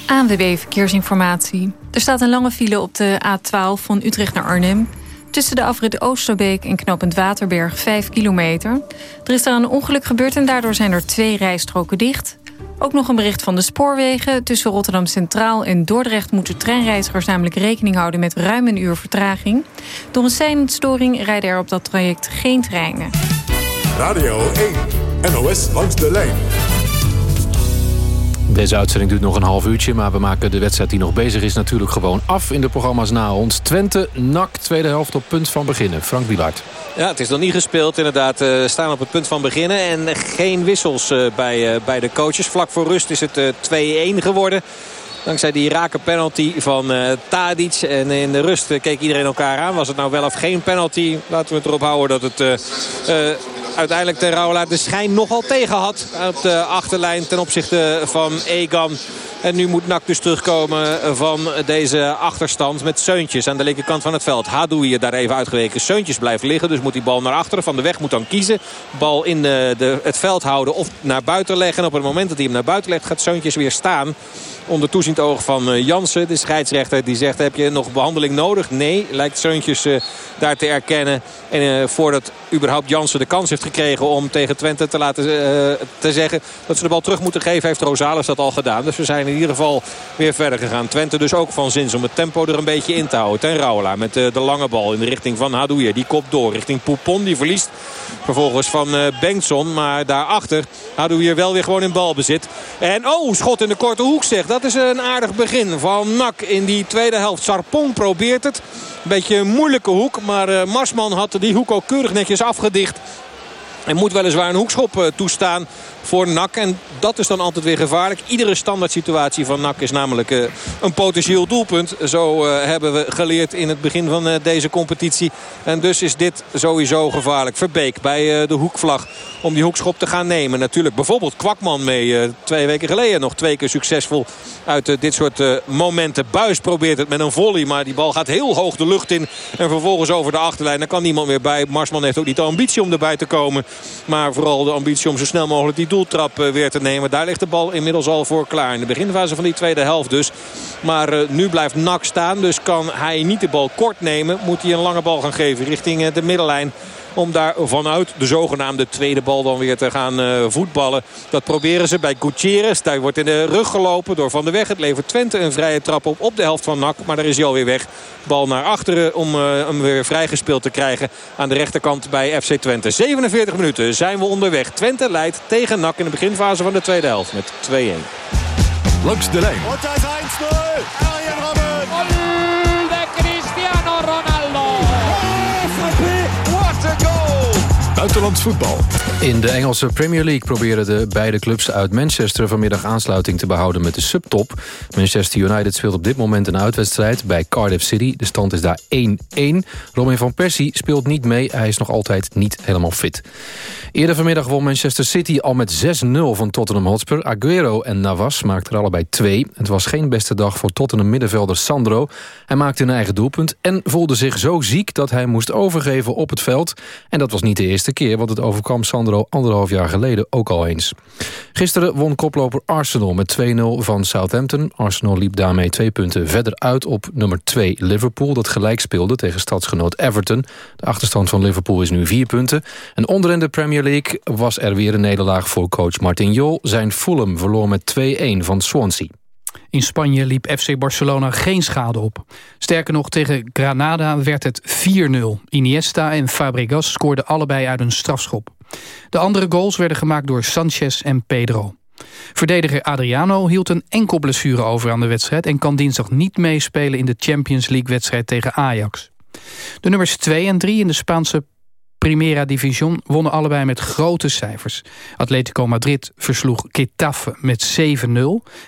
S23: ANWB Verkeersinformatie. Er staat een lange file op de A12 van Utrecht naar Arnhem. Tussen de afrit Oosterbeek en knooppunt Waterberg 5 kilometer. Er is daar een ongeluk gebeurd en daardoor zijn er twee rijstroken dicht. Ook nog een bericht van de spoorwegen. Tussen Rotterdam Centraal en Dordrecht moeten treinreizigers namelijk rekening houden met ruim een uur vertraging. Door een seinstoring rijden er op dat traject geen treinen.
S1: Radio 1, NOS langs de lijn.
S16: Deze uitzending duurt nog een half uurtje... maar we maken de wedstrijd die nog bezig is natuurlijk gewoon af... in de programma's na ons. Twente, NAC, tweede helft op punt van beginnen. Frank Wielaert.
S12: Ja, het is nog niet gespeeld. Inderdaad, uh, staan op het punt van beginnen. En geen wissels uh, bij, uh, bij de coaches. Vlak voor rust is het 2-1 geworden. Dankzij die rake penalty van uh, Tadic. En in de rust keek iedereen elkaar aan. Was het nou wel of geen penalty? Laten we het erop houden dat het uh, uiteindelijk de Rauwelaar de schijn nogal tegen had. Op de achterlijn ten opzichte van Egan. En nu moet Nak dus terugkomen van deze achterstand met Seuntjes aan de linkerkant van het veld. Hadoui hier daar even uitgeweken. Seuntjes blijft liggen, dus moet die bal naar achteren. Van de weg moet dan kiezen. Bal in de, de, het veld houden of naar buiten leggen. En op het moment dat hij hem naar buiten legt gaat Seuntjes weer staan onder toeziend oog van Jansen. De scheidsrechter die zegt heb je nog behandeling nodig? Nee, lijkt Seuntjes uh, daar te erkennen. En voordat überhaupt Jansen de kans heeft gekregen om tegen Twente te laten te zeggen dat ze de bal terug moeten geven. Heeft Rosales dat al gedaan. Dus we zijn in ieder geval weer verder gegaan. Twente dus ook van zins om het tempo er een beetje in te houden. Ten Rauwela met de, de lange bal in de richting van Hadouier. Die kopt door richting Poupon. Die verliest vervolgens van uh, Bengtson. Maar daarachter Hadouier wel weer gewoon in balbezit. En oh, schot in de korte hoek zeg. Dat is een aardig begin van Nak in die tweede helft. Sarpong probeert het. Een beetje een moeilijke hoek. Maar uh, Marsman had die hoek ook keurig netjes afgedicht. En moet weliswaar een hoekschop toestaan voor NAC. En dat is dan altijd weer gevaarlijk. Iedere standaard situatie van NAC is namelijk uh, een potentieel doelpunt. Zo uh, hebben we geleerd in het begin van uh, deze competitie. En dus is dit sowieso gevaarlijk. Verbeek bij de hoekvlag om die hoekschop te gaan nemen. Natuurlijk bijvoorbeeld Kwakman mee twee weken geleden. Nog twee keer succesvol uit dit soort momenten. Buis probeert het met een volley. Maar die bal gaat heel hoog de lucht in. En vervolgens over de achterlijn. Daar kan niemand meer bij. Marsman heeft ook niet de ambitie om erbij te komen. Maar vooral de ambitie om zo snel mogelijk die doeltrap weer te nemen. Daar ligt de bal inmiddels al voor klaar. In de beginfase van die tweede helft dus. Maar uh, nu blijft Nak staan. Dus kan hij niet de bal kort nemen. Moet hij een lange bal gaan geven richting uh, de middenlijn. Om daar vanuit de zogenaamde tweede bal dan weer te gaan uh, voetballen. Dat proberen ze bij Gutierrez. Daar wordt in de rug gelopen door Van der Weg. Het levert Twente een vrije trap op op de helft van Nak. Maar daar is hij alweer weg. Bal naar achteren om uh, hem weer vrijgespeeld te krijgen. Aan de rechterkant bij FC Twente. 47 minuten zijn we onderweg. Twente leidt tegen Nak in de beginfase van de tweede helft met 2-1.
S1: Langs de lijn. Buitenlands voetbal.
S16: In de Engelse Premier League proberen de beide clubs uit Manchester... vanmiddag aansluiting te behouden met de subtop. Manchester United speelt op dit moment een uitwedstrijd bij Cardiff City. De stand is daar 1-1. Robin van Persie speelt niet mee. Hij is nog altijd niet helemaal fit. Eerder vanmiddag won Manchester City al met 6-0 van Tottenham Hotspur. Aguero en Navas maakten er allebei twee. Het was geen beste dag voor Tottenham middenvelder Sandro. Hij maakte een eigen doelpunt en voelde zich zo ziek... dat hij moest overgeven op het veld. En dat was niet de eerste keer, want het overkwam Sandro anderhalf jaar geleden ook al eens. Gisteren won koploper Arsenal met 2-0 van Southampton. Arsenal liep daarmee twee punten verder uit op nummer 2 Liverpool... dat gelijk speelde tegen stadsgenoot Everton. De achterstand van Liverpool is nu vier punten. En onderin de Premier League was er weer een nederlaag voor coach Martin Jol. Zijn Fulham verloor met 2-1 van Swansea.
S11: In Spanje liep FC Barcelona geen schade op. Sterker nog, tegen Granada werd het 4-0. Iniesta en Fabregas scoorden allebei uit een strafschop. De andere goals werden gemaakt door Sanchez en Pedro. Verdediger Adriano hield een enkel blessure over aan de wedstrijd... en kan dinsdag niet meespelen in de Champions League-wedstrijd tegen Ajax. De nummers 2 en 3 in de Spaanse Primera Division wonnen allebei met grote cijfers. Atletico Madrid versloeg Getafe met 7-0...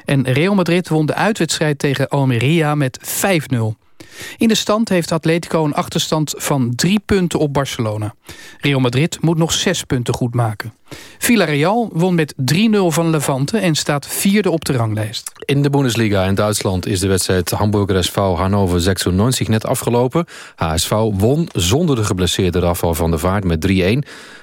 S11: en Real Madrid won de uitwedstrijd tegen Almeria met 5-0. In de stand heeft Atletico een achterstand van drie punten op Barcelona. Real Madrid moet nog zes punten goed maken. Villarreal won met 3-0 van Levante en staat vierde op de ranglijst.
S16: In de Bundesliga in Duitsland is de wedstrijd Hamburger SV Hannover 96 net afgelopen. HSV won zonder de geblesseerde Rafael van der Vaart met 3-1.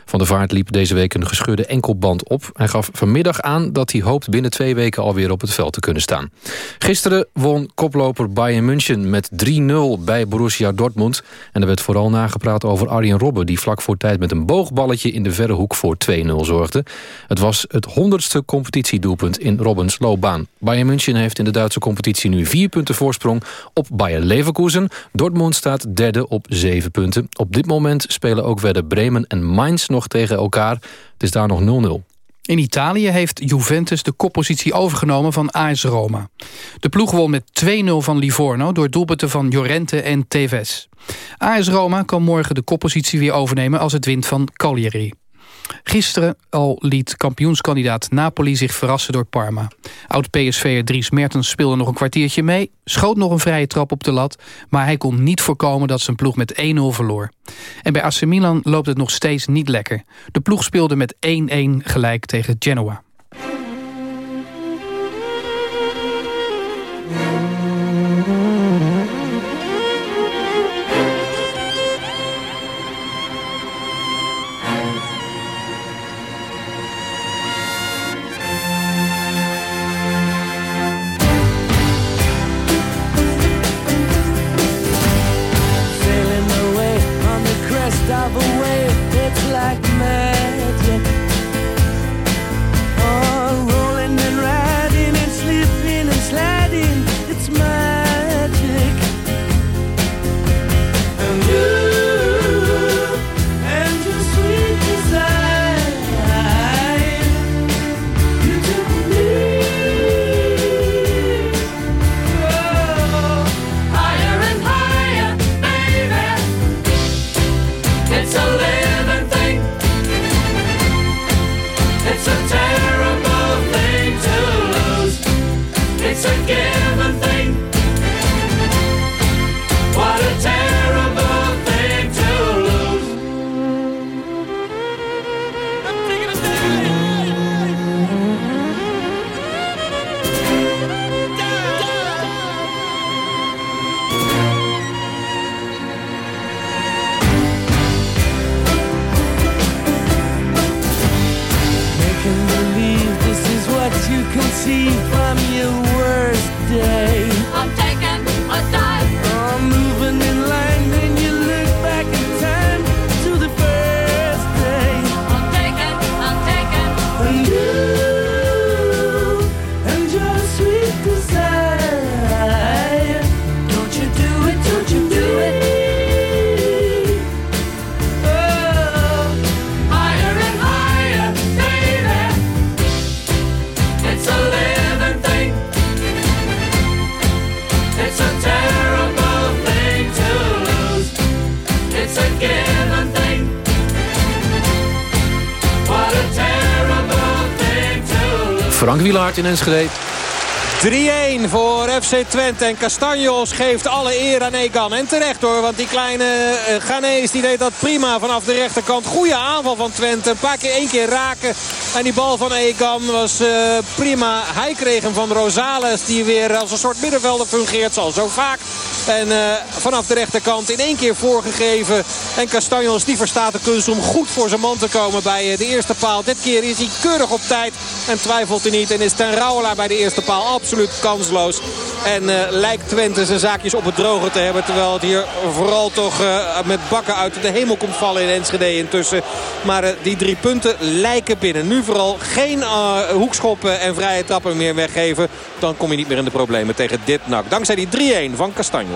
S16: Van der Vaart liep deze week een gescheurde enkelband op. Hij gaf vanmiddag aan dat hij hoopt binnen twee weken alweer op het veld te kunnen staan. Gisteren won koploper Bayern München met 3-0 bij Borussia Dortmund. En er werd vooral nagepraat over Arjen Robben... die vlak voor tijd met een boogballetje in de verre hoek voor 2-0 zorgde. Het was het honderdste competitiedoelpunt in Robbens loopbaan. Bayern München heeft in de Duitse competitie nu vier punten voorsprong op Bayer Leverkusen. Dortmund staat derde op zeven punten. Op dit moment spelen ook Werder Bremen en Mainz nog tegen elkaar. Het is daar nog 0-0.
S11: In Italië heeft Juventus de koppositie overgenomen van AS Roma. De ploeg won met 2-0 van Livorno door doelpunten van Llorente en Tevez. AS Roma kan morgen de koppositie weer overnemen als het wint van Cagliari. Gisteren al liet kampioenskandidaat Napoli zich verrassen door Parma. Oud-PSV'er Dries Mertens speelde nog een kwartiertje mee... schoot nog een vrije trap op de lat... maar hij kon niet voorkomen dat zijn ploeg met 1-0 verloor. En bij AC Milan loopt het nog steeds niet lekker. De ploeg speelde met 1-1 gelijk tegen Genoa.
S16: Frank Wielaert in Enschede.
S12: 3-1 voor FC Twente. En Castanjos geeft alle eer aan Egan. En terecht hoor, want die kleine uh, Ghanese die deed dat prima vanaf de rechterkant. Goede aanval van Twente. Een paar keer één keer raken. En die bal van Egan was uh, prima. Hij kreeg hem van Rosales die weer als een soort middenvelder fungeert. Zoals zo vaak. En uh, vanaf de rechterkant in één keer voorgegeven. En Castanjos die verstaat de kunst om goed voor zijn man te komen bij de eerste paal. Dit keer is hij keurig op tijd. En twijfelt hij niet. En is ten Rauwelaar bij de eerste paal absoluut kansloos. En uh, lijkt Twente zijn zaakjes op het droge te hebben. Terwijl het hier vooral toch met bakken uit de hemel komt vallen in Enschede intussen. Maar die drie punten lijken binnen. Nu vooral geen hoekschoppen en vrije trappen meer weggeven. Dan kom je niet meer in de problemen tegen dit nak. Dankzij die 3-1 van Castanjos.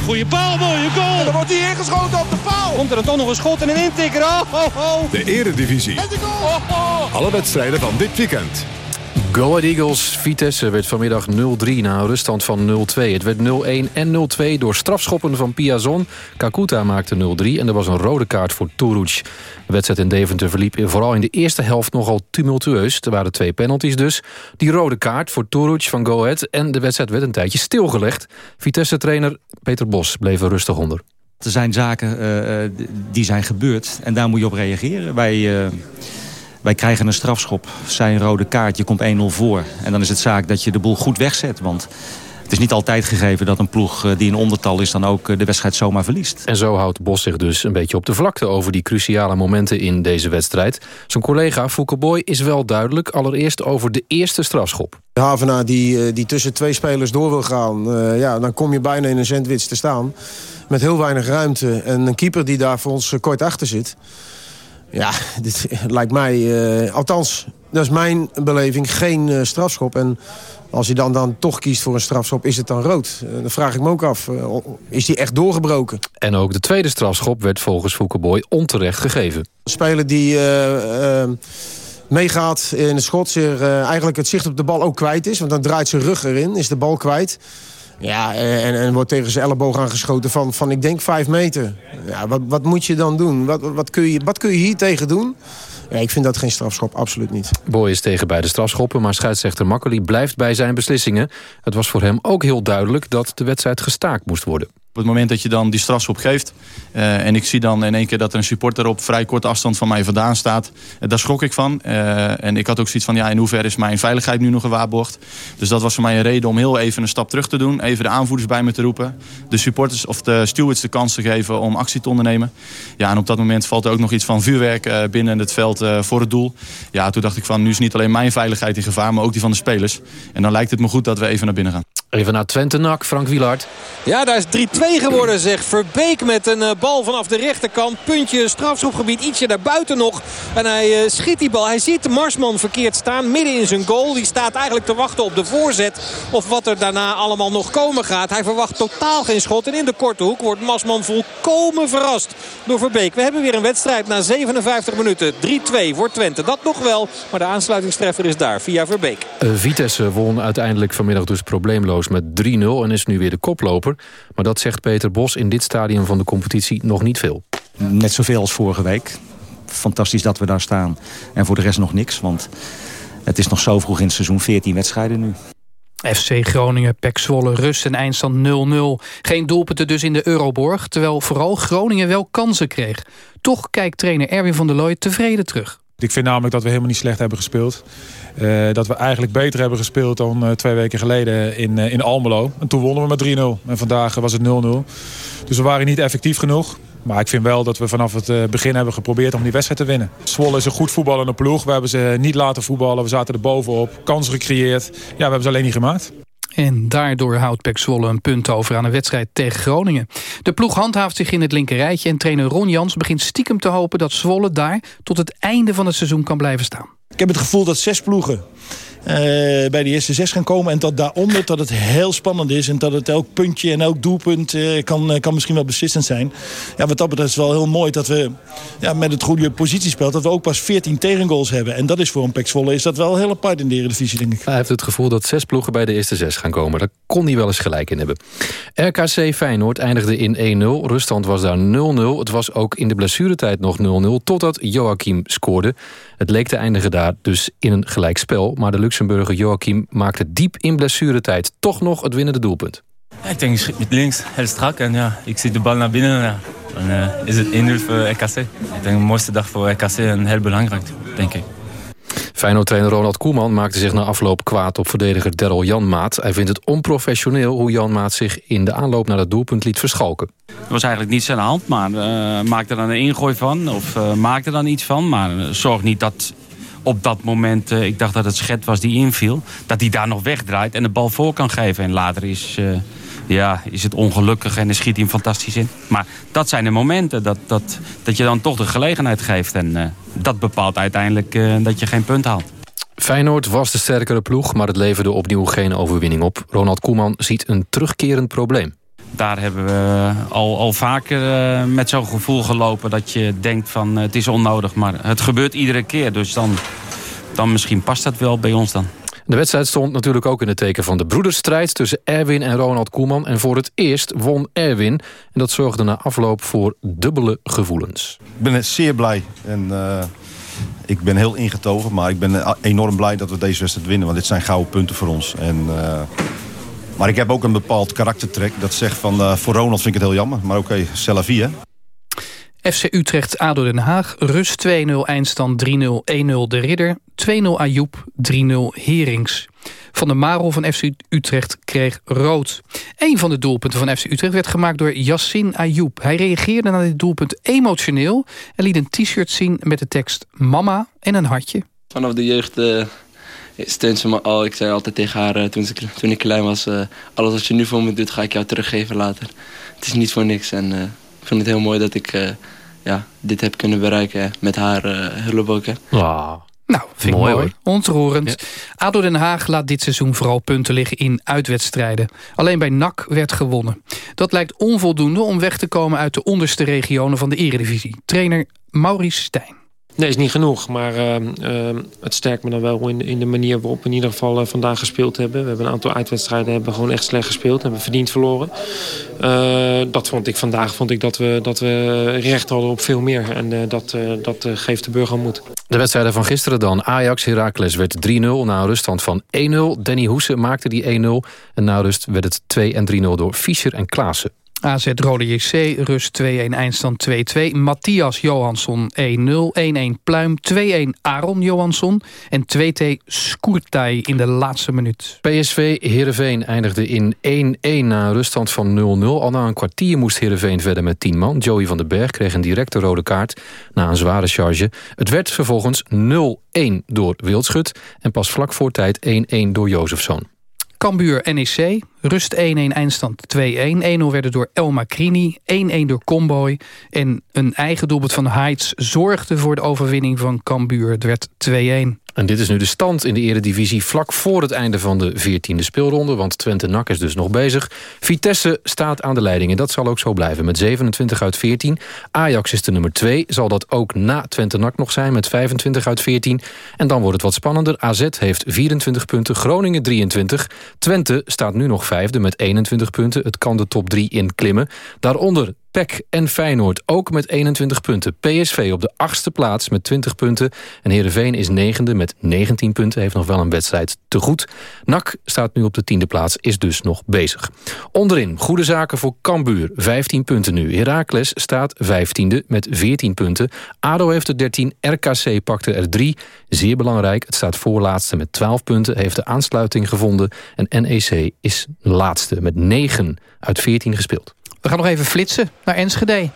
S21: Goeie paal, mooie goal. En dan wordt hij ingeschoten op de paal.
S12: Komt er dan toch nog een schot en een intikker. Oh, oh, oh.
S1: De eredivisie. Alle wedstrijden van dit weekend.
S16: Go Ahead Eagles Vitesse werd vanmiddag 0-3 na een ruststand van 0-2. Het werd 0-1 en 0-2 door strafschoppen van Piazon. Kakuta maakte 0-3 en er was een rode kaart voor Turuc. De wedstrijd in Deventer verliep vooral in de eerste helft nogal tumultueus. Er waren twee penalties dus. Die rode kaart voor Turuc van Go Ahead en de wedstrijd werd een tijdje stilgelegd. Vitesse-trainer Peter Bos bleef er rustig onder.
S14: Er zijn zaken uh, die zijn gebeurd en daar moet je op reageren. Wij... Uh... Wij krijgen een strafschop, zijn rode kaart, je komt 1-0 voor. En dan is het zaak dat je de boel goed wegzet. Want het is niet altijd gegeven dat een ploeg die in ondertal is... dan ook de wedstrijd zomaar verliest.
S16: En zo houdt Bos zich dus een beetje op de vlakte... over die cruciale momenten in deze wedstrijd. Zijn collega Fouke Boy is wel duidelijk. Allereerst over de eerste strafschop.
S17: De Havenaar die, die tussen twee spelers door wil gaan... Uh, ja, dan kom je bijna in een sandwich te staan. Met heel weinig ruimte. En een keeper die daar voor ons kort achter zit... Ja, dit lijkt mij, uh, althans, dat is mijn beleving, geen uh, strafschop. En als je dan, dan toch kiest voor een strafschop, is het dan rood? Uh, dan vraag ik me ook af, is die echt doorgebroken?
S16: En ook de tweede strafschop werd volgens Foukeboy onterecht gegeven.
S17: Een speler die meegaat in het schot, zich, eigenlijk het zicht op de bal ook kwijt is. Want dan draait zijn rug erin, is de bal kwijt. Ja, en, en wordt tegen zijn elleboog aangeschoten van, van ik denk vijf meter. Ja, wat, wat moet je dan doen? Wat, wat, kun je, wat kun je hier tegen doen? Ja, ik vind dat geen strafschop, absoluut niet.
S16: Boy is tegen beide strafschoppen, maar scheidsrechter Makkeli blijft bij zijn beslissingen. Het was voor hem ook heel duidelijk dat de wedstrijd gestaakt moest worden.
S24: Op het moment dat je dan die strafschop geeft... Uh, en ik zie dan in één keer dat er een supporter op vrij korte afstand van mij vandaan staat. Uh, daar schrok ik van. Uh, en ik had ook zoiets van, ja, in hoeverre is mijn veiligheid nu nog gewaarborgd? Dus dat was voor mij een reden om heel even een stap terug te doen. Even de aanvoerders bij me te roepen. De supporters of de stewards de kans te geven om actie te ondernemen. Ja, en op dat moment valt er ook nog iets van vuurwerk binnen het veld voor het doel. Ja, toen dacht ik van, nu is niet alleen mijn veiligheid in gevaar, maar ook die van de spelers. En dan lijkt het me goed dat we even naar binnen gaan.
S16: Even naar Twente-Nak, Frank Wielaert.
S12: Ja, daar is 3-2 geworden, zegt Verbeek met een uh, bal vanaf de rechterkant. Puntje strafschopgebied, ietsje naar buiten nog. En hij uh, schiet die bal. Hij ziet de Marsman verkeerd staan, midden in zijn goal. Die staat eigenlijk te wachten op de voorzet. Of wat er daarna allemaal nog komen gaat. Hij verwacht totaal geen schot. En in de korte hoek wordt Marsman volkomen verrast door Verbeek. We hebben weer een wedstrijd na 57 minuten. 3-2 voor Twente. Dat nog wel, maar de aansluitingstreffer is daar via Verbeek.
S16: Uh, Vitesse won uiteindelijk vanmiddag dus probleemloos met 3-0 en is nu weer de koploper. Maar dat zegt Peter Bos in dit stadium van de competitie nog niet veel.
S14: Net zoveel als vorige week. Fantastisch dat we daar staan. En voor de rest nog niks, want het is nog zo vroeg in het seizoen, 14 wedstrijden nu.
S11: FC Groningen, Pek Zwolle, rust en eindstand 0-0. Geen doelpunten dus in de Euroborg, terwijl vooral Groningen wel kansen kreeg. Toch kijkt trainer Erwin van der Looy tevreden terug.
S20: Ik vind namelijk dat we helemaal niet slecht hebben gespeeld. Uh, dat we eigenlijk beter hebben gespeeld dan uh, twee weken geleden in, uh, in Almelo. En toen wonnen we met 3-0. En vandaag was het 0-0. Dus we waren niet effectief genoeg. Maar ik vind wel dat we vanaf het begin hebben geprobeerd om die wedstrijd te winnen. Zwolle is een goed voetballende ploeg. We hebben ze niet laten voetballen. We zaten er bovenop. Kansen gecreëerd. Ja, we hebben ze alleen niet gemaakt.
S11: En daardoor houdt Pek Zwolle een punt over aan een wedstrijd tegen Groningen. De ploeg handhaaft zich in het linkerrijtje en trainer Ron Jans begint stiekem te hopen dat Zwolle daar tot het einde van het seizoen kan blijven staan.
S21: Ik heb het gevoel dat zes ploegen uh, bij de eerste zes gaan komen. En dat daaronder dat het heel spannend is. En dat het elk puntje en elk doelpunt uh, kan, uh, kan misschien wel beslissend zijn. Ja, wat dat betreft is het wel heel mooi dat we ja, met het goede positiespel... dat we ook pas 14 tegengoals hebben. En dat is voor een Pek Zwolle is dat wel heel apart in de Eredivisie, denk ik.
S16: Hij heeft het gevoel dat zes ploegen bij de eerste zes gaan komen. Daar kon hij wel eens gelijk in hebben. RKC Feyenoord eindigde in 1-0. Ruststand was daar 0-0. Het was ook in de blessuretijd nog 0-0... totdat Joachim scoorde. Het leek te eindigen daar dus in een gelijkspel... maar de Luxemburger Joachim maakte diep in blessuretijd... toch nog het winnende doelpunt.
S25: Ja, ik denk met links, heel strak. En ja, ik zie de bal naar binnen. Ja. Dan uh, is het 1-0 voor RKC. Ik denk de mooiste dag voor RKC en heel belangrijk, denk ik.
S16: Feyenoord-trainer Ronald Koeman maakte zich na afloop kwaad op verdediger Daryl Janmaat. Hij vindt het onprofessioneel hoe Janmaat zich in de aanloop naar het doelpunt liet verschalken.
S26: Er was eigenlijk niets aan de hand, maar uh, maak er dan een ingooi van. Of uh, maak er dan iets van, maar zorg niet dat op dat moment, ik dacht dat het Schet was die inviel... dat hij daar nog wegdraait en de bal voor kan geven. En later is, ja, is het ongelukkig en dan schiet hij hem fantastisch in. Maar dat zijn de momenten dat, dat, dat je dan toch de gelegenheid geeft. En uh, dat bepaalt uiteindelijk dat je geen punt haalt.
S16: Feyenoord was de sterkere ploeg, maar het leverde opnieuw geen overwinning op. Ronald Koeman ziet een terugkerend probleem.
S26: Daar hebben we al, al vaker uh, met zo'n gevoel gelopen dat je denkt van het is onnodig. Maar het gebeurt iedere keer, dus dan, dan misschien past dat wel bij ons dan.
S16: De wedstrijd stond natuurlijk ook in het teken van de broederstrijd... tussen Erwin en Ronald Koeman. En voor het eerst won Erwin. En dat zorgde na afloop voor dubbele gevoelens.
S27: Ik ben zeer blij. En, uh, ik ben heel ingetogen. Maar ik ben enorm blij dat we deze wedstrijd winnen. Want dit zijn gouden punten voor ons. En... Maar ik heb ook een bepaald karaktertrek. Dat zegt van, uh, voor Ronald vind ik het heel jammer. Maar oké, okay?
S11: FC Utrecht, ADO Den Haag. Rust 2-0, eindstand 3-0, 1-0 De Ridder. 2-0 Ayoub, 3-0 Herings. Van de Marel van FC Utrecht kreeg rood. Een van de doelpunten van FC Utrecht werd gemaakt door Yassin Ayoub. Hij reageerde na dit doelpunt emotioneel... en liet een t-shirt zien met de tekst Mama en een hartje.
S28: Vanaf de jeugd... Uh steunt ze me al. Ik zei altijd tegen haar uh, toen, toen, ik klein was... Uh, alles wat je nu voor me doet, ga ik jou teruggeven later. Het is niet voor niks. En ik vind het heel mooi dat ik ja, dit heb kunnen bereiken met haar hulp ook. Hè.
S11: Wow. Nou, vind mooi, ik mooi. Ontroerend. Ja. ADO Den Haag laat dit seizoen vooral punten liggen in uitwedstrijden. Alleen bij NAC werd gewonnen. Dat lijkt onvoldoende om weg te komen uit de onderste regionen van de eredivisie. Trainer Maurice Stijn.
S29: Nee, is niet genoeg. Maar uh, uh, het sterkt me dan wel in, de manier waarop we in ieder geval uh, vandaag gespeeld hebben. We hebben een aantal uitwedstrijden hebben gewoon echt slecht gespeeld. Hebben verdiend verloren. dat vond ik vandaag vond ik dat we, dat we recht hadden op veel meer. En dat, dat geeft de burger moed.
S16: De wedstrijden van gisteren dan. Ajax Heracles werd 3-0 na een ruststand van 1-0. Danny Hoese maakte die 1-0. En na rust werd het 2 en 3-0 door Fischer en Klaassen.
S11: AZ Rode JC, rust 2-1, eindstand 2-2. Matthias Johansson 1-0, 1-1 Pluim, 2-1 Aaron Johansson... en 2-2 Skoertij in de laatste minuut.
S16: PSV Heerenveen eindigde in 1-1 na een ruststand van 0-0. Al na een kwartier moest Heerenveen verder met 10 man. Joey van den Berg kreeg een directe rode kaart na een zware charge. Het werd vervolgens 0-1 door Wildschut... en pas vlak voor tijd 1-1 door Jozefzoon.
S11: Cambuur NEC, rust 1-1, eindstand 2-1. 1-0 werden door El Macrini, 1-1 door Comboy. En een eigen doelpunt van Heights zorgde voor de overwinning van Cambuur. Het werd 2-1.
S16: En dit is nu de stand in de eredivisie vlak voor het einde van de 14e speelronde. Want Twente NAC is dus nog bezig. Vitesse staat aan de leiding en dat zal ook zo blijven met 27 uit 14. Ajax is de nummer 2. Zal dat ook na Twente NAC nog zijn met 25 uit 14. En dan wordt het wat spannender. AZ heeft 24 punten, Groningen 23. Twente staat nu nog vijfde met 21 punten. Het kan de top 3 in klimmen. Daaronder PEC en Feyenoord ook met 21 punten. PSV op de achtste plaats met 20 punten. En Heerenveen is negende met 19 punten. Heeft nog wel een wedstrijd te goed. NAC staat nu op de tiende plaats, is dus nog bezig. Onderin, goede zaken voor Cambuur. 15 punten nu. Heracles staat 15e met 14 punten. ADO heeft er 13, RKC pakte er 3. Zeer belangrijk, het staat voorlaatste met 12 punten. Heeft de aansluiting gevonden. En NEC is laatste met 9 uit 14 gespeeld.
S11: We gaan nog even flitsen naar Enschede.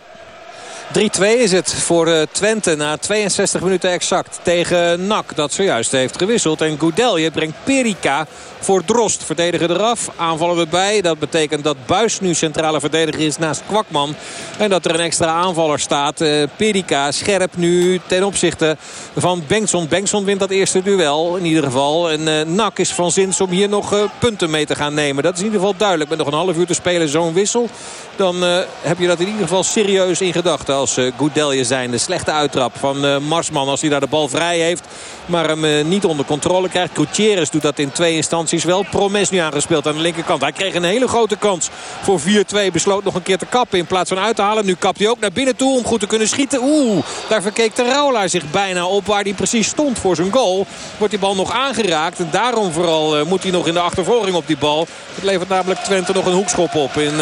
S12: 3-2 is het voor eh, Twente na 62 minuten exact tegen NAC. Dat zojuist heeft gewisseld. En Goudelje brengt Perica voor Drost. Verdediger eraf, aanvallen erbij. Dat betekent dat Buis nu centrale verdediger is naast Kwakman. En dat er een extra aanvaller staat. Eh, Perica scherp nu ten opzichte van Bengtson. Bengtson wint dat eerste duel in ieder geval. En uh, NAC is van zins om hier nog punten mee te gaan nemen. Dat is in ieder geval duidelijk. Met nog een half uur te spelen zo'n wissel. Dan uh, heb je dat in ieder geval serieus in gedachten. Als uh, Goudelje zijn. De slechte uittrap van uh, Marsman als hij daar de bal vrij heeft. Maar hem niet onder controle krijgt. Gutierrez doet dat in twee instanties wel. Promes nu aangespeeld aan de linkerkant. Hij kreeg een hele grote kans voor 4-2. Besloot nog een keer te kappen in plaats van uit te halen. Nu kapt hij ook naar binnen toe om goed te kunnen schieten. Oeh, daar verkeek de Raulaar zich bijna op waar hij precies stond voor zijn goal. Wordt die bal nog aangeraakt. En daarom vooral moet hij nog in de achtervolging op die bal. Het levert namelijk Twente nog een hoekschop op in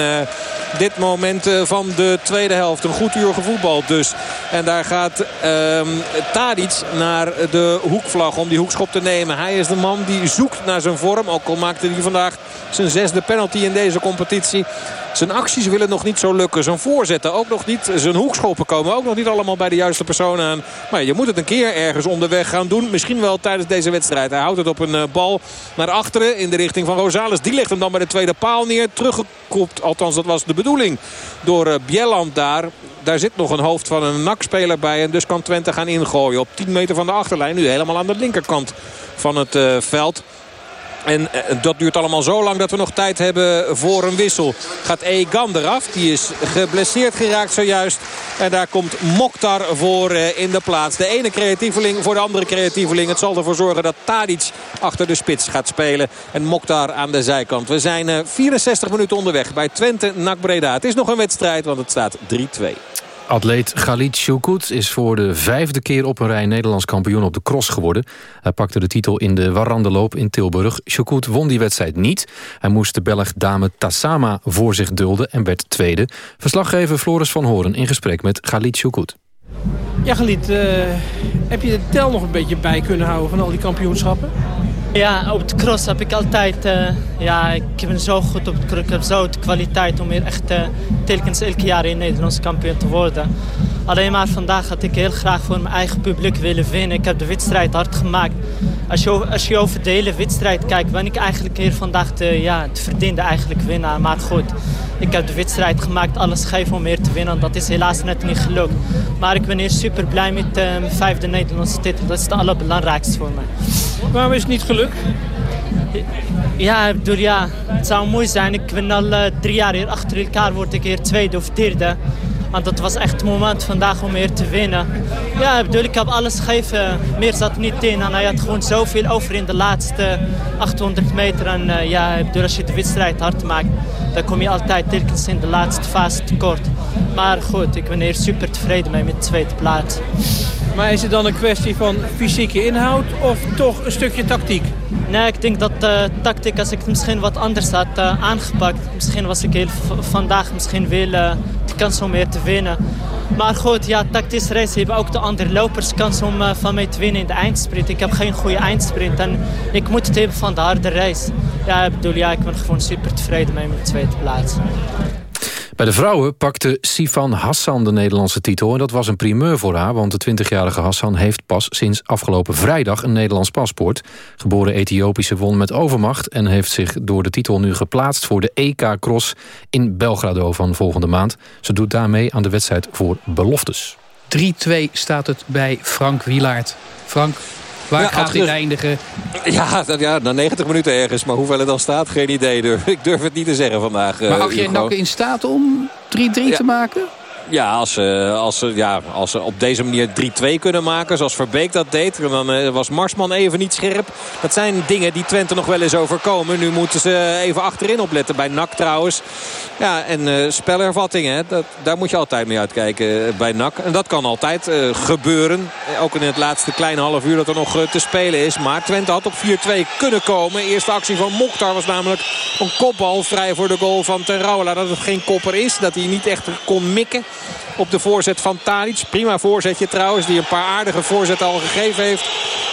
S12: dit moment van de tweede helft. Een goed uur gevoetbald dus. En daar gaat um, Tadic naar de hoekvlag om die hoekschop te nemen. Hij is de man die zoekt naar zijn vorm. Ook al maakte hij vandaag zijn zesde penalty in deze competitie. Zijn acties willen nog niet zo lukken. Zijn voorzetten ook nog niet. Zijn hoekschoppen komen ook nog niet allemaal bij de juiste persoon aan. Maar je moet het een keer ergens onderweg gaan doen. Misschien wel tijdens deze wedstrijd. Hij houdt het op een bal naar achteren in de richting van Rosales. Die legt hem dan bij de tweede paal neer. Teruggekopt, althans dat was de bedoeling, door Bjelland daar. Daar zit nog een hoofd van een NAC-speler bij. En dus kan Twente gaan ingooien op 10 meter van de achterlijn. Nu helemaal aan de linkerkant van het uh, veld. En uh, dat duurt allemaal zo lang dat we nog tijd hebben voor een wissel. Gaat Egan eraf. Die is geblesseerd geraakt zojuist. En daar komt Mokhtar voor uh, in de plaats. De ene creatieveling voor de andere creatieveling. Het zal ervoor zorgen dat Tadic achter de spits gaat spelen. En Mokhtar aan de zijkant. We zijn uh, 64 minuten onderweg bij Twente NAC Breda. Het is nog een wedstrijd want het staat 3-2.
S16: Atleet Galit Shukut is voor de vijfde keer op een rij Nederlands kampioen op de cross geworden. Hij pakte de titel in de Warrandeloop in Tilburg. Shukut won die wedstrijd niet. Hij moest de Belg dame Tassama voor zich dulden en werd tweede. Verslaggever Floris van Horen in gesprek met Galit Shukut.
S30: Ja Galit, uh, heb je de tel nog een beetje bij kunnen houden van al die kampioenschappen?
S31: Ja, op de cross heb ik altijd... Uh, ja, ik ben zo goed op het cross. Ik heb zo de kwaliteit om hier echt uh, telkens elke jaar in Nederlands kampioen te worden. Alleen maar vandaag had ik heel graag voor mijn eigen publiek willen winnen. Ik heb de wedstrijd hard gemaakt. Als je, als je over de hele wedstrijd kijkt, ben ik eigenlijk hier vandaag de, ja, de verdiende eigenlijk winnaar. Maar goed, ik heb de wedstrijd gemaakt, alles geven om hier te winnen. Dat is helaas net niet gelukt. Maar ik ben hier super blij met uh, mijn vijfde Nederlandse titel. Dat is het allerbelangrijkste voor mij.
S30: Waarom is het niet gelukt?
S31: Ja, ik het zou mooi zijn. Ik ben al uh, drie jaar hier achter elkaar, word ik hier tweede of derde. Want dat was echt het moment vandaag om hier te winnen. Ja, ik bedoel, ik heb alles gegeven. Meer zat niet in. En hij had gewoon zoveel over in de laatste 800 meter. En uh, ja, ik bedoel, als je de wedstrijd hard maakt, dan kom je altijd telkens in de laatste fase tekort. Maar goed, ik ben hier super tevreden mee met de tweede plaats.
S30: Maar is het dan een kwestie van fysieke inhoud of toch een stukje tactiek?
S31: Nee, ik denk dat uh, tactiek, als ik het misschien wat anders had uh, aangepakt... misschien was ik heel vandaag misschien wel de kans om meer te winnen. Maar goed, ja, tactisch race hebben ook de andere lopers kans om uh, van mij te winnen in de eindsprint. Ik heb geen goede eindsprint en ik moet het hebben van de harde race. Ja, ik bedoel, ja, ik ben gewoon super tevreden mee met de tweede plaats.
S16: Bij de vrouwen pakte Sifan Hassan de Nederlandse titel. En dat was een primeur voor haar, want de 20-jarige Hassan... heeft pas sinds afgelopen vrijdag een Nederlands paspoort. Geboren Ethiopische won met overmacht... en heeft zich door de titel nu geplaatst voor de EK-cross in Belgrado van volgende maand. Ze doet daarmee aan de wedstrijd voor beloftes.
S11: 3-2 staat het bij Frank Wielaert. Frank, Waar ja, gaat dit eindigen?
S12: Ja, ja, na 90 minuten ergens. Maar hoeveel het dan staat, geen idee. Ik durf het niet te zeggen vandaag.
S11: Maar had jij NAC in staat om 3-3 ja. te maken?
S12: Ja, als ze, als, ze, ja, als ze op deze manier 3-2 kunnen maken, zoals Verbeek dat deed... dan eh, was Marsman even niet scherp. Dat zijn dingen die Twente nog wel eens overkomen. Nu moeten ze even achterin opletten. Bij NAC trouwens. Ja, en uh, spelervattingen, dat, daar moet je altijd mee uitkijken eh, bij NAC. En dat kan altijd gebeuren. Ook in het laatste kleine half uur dat er nog te spelen is. Maar Twente had op 4-2 kunnen komen. Eerste actie van Mokhtar was namelijk een kopbal vrij voor de goal van Ten. Dat het geen kopper is, dat hij niet echt kon mikken op de voorzet van Tadic. Prima voorzetje trouwens. Die een paar aardige voorzetten al gegeven heeft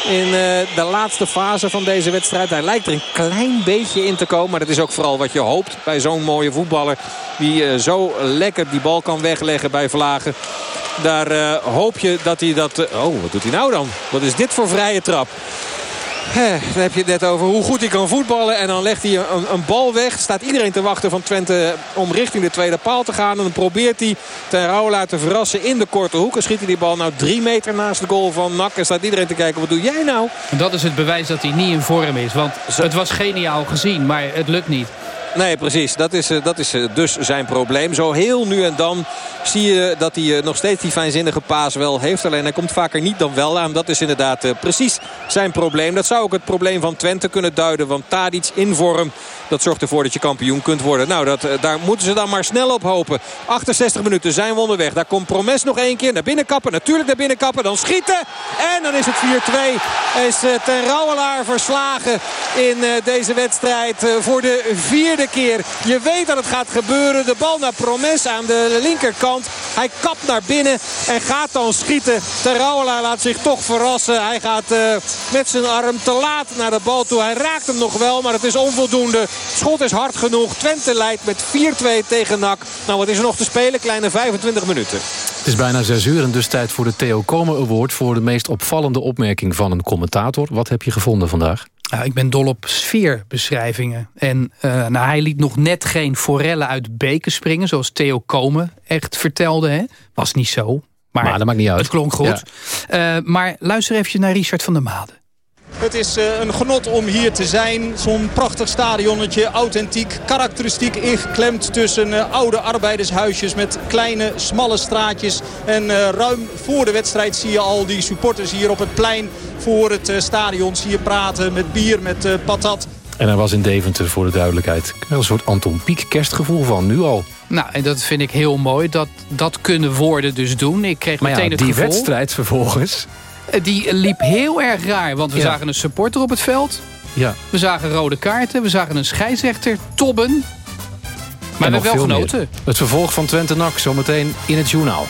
S12: in uh, de laatste fase van deze wedstrijd. Hij lijkt er een klein beetje in te komen. Maar dat is ook vooral wat je hoopt bij zo'n mooie voetballer. Die uh, zo lekker die bal kan wegleggen bij Vlagen. Daar uh, hoop je dat hij dat... oh, wat doet hij nou dan? Wat is dit voor vrije trap? He, dan heb je het net over hoe goed hij kan voetballen. En dan legt hij een, een, bal weg. Staat iedereen te wachten van Twente om richting de tweede paal te gaan. En dan probeert hij ten Rauwelaar te verrassen in de korte hoek. En schiet hij die bal nou drie meter naast de goal van Nak. En staat iedereen te kijken, wat doe jij nou?
S11: Dat is het bewijs dat hij niet in vorm is. Want het was geniaal gezien, maar het lukt niet.
S12: Nee, precies. Dat is, dat is dus zijn probleem. Zo heel nu en dan zie je dat hij nog steeds die fijnzinnige paas wel heeft. Alleen hij komt vaker niet dan wel aan. Dat is inderdaad precies zijn probleem. Dat zou ook het probleem van Twente kunnen duiden. Want Tadic in vorm, dat zorgt ervoor dat je kampioen kunt worden. Nou, dat, daar moeten ze dan maar snel op hopen. 68 minuten zijn we onderweg. Daar komt Promes nog één keer naar binnen kappen. Natuurlijk naar binnen kappen. Dan schieten. En dan is het 4-2. Is ten Rauwelaar verslagen in deze wedstrijd voor de vierde keer. Je weet dat het gaat gebeuren. De bal naar Promes aan de linkerkant. Hij kapt naar binnen en gaat dan schieten. Terrouwelaar laat zich toch verrassen. Hij gaat met zijn arm te laat naar de bal toe. Hij raakt hem nog wel, maar het is onvoldoende. Schot is hard genoeg. Twente leidt met 4-2 tegen NAC. Nou, wat is er nog te spelen? Kleine 25 minuten.
S16: Het is bijna 6 uur en dus tijd voor de Theo Komen Award... voor de meest opvallende opmerking van een commentator. Wat heb je gevonden vandaag?
S11: Nou, ik ben dol op sfeerbeschrijvingen. En uh, nou, hij liet nog net geen forellen uit beken springen... zoals Theo Komen echt vertelde. Hè? Was niet zo. Maar,
S16: maar dat maakt niet uit.
S11: Het klonk goed. Ja. Uh, maar luister even naar Richard van der Made.
S32: Het is uh, een genot om hier te zijn. Zo'n prachtig stadionnetje, authentiek, karakteristiek ingeklemd tussen uh, oude arbeidershuisjes met kleine, smalle straatjes. En uh, ruim voor de wedstrijd zie je al die supporters hier op het plein voor het stadion. Zie je praten met bier, met patat.
S16: En er was in Deventer voor de duidelijkheid een soort Anton Pieck kerstgevoel van, nu al.
S11: Nou, en dat vind ik heel mooi. Dat, dat kunnen woorden dus doen. Ik kreeg
S16: maar
S11: meteen
S16: ja,
S11: het
S16: die
S11: gevoel...
S16: wedstrijd vervolgens...
S11: Die liep heel erg raar, want we
S16: Ja.
S11: zagen een supporter op het veld.
S16: Ja.
S11: We zagen rode kaarten, we zagen een scheidsrechter tobben. Maar we
S16: En
S11: hebben
S16: nog
S11: wel genoten.
S16: meer. Het vervolg van Twente NAC zometeen in het journaal.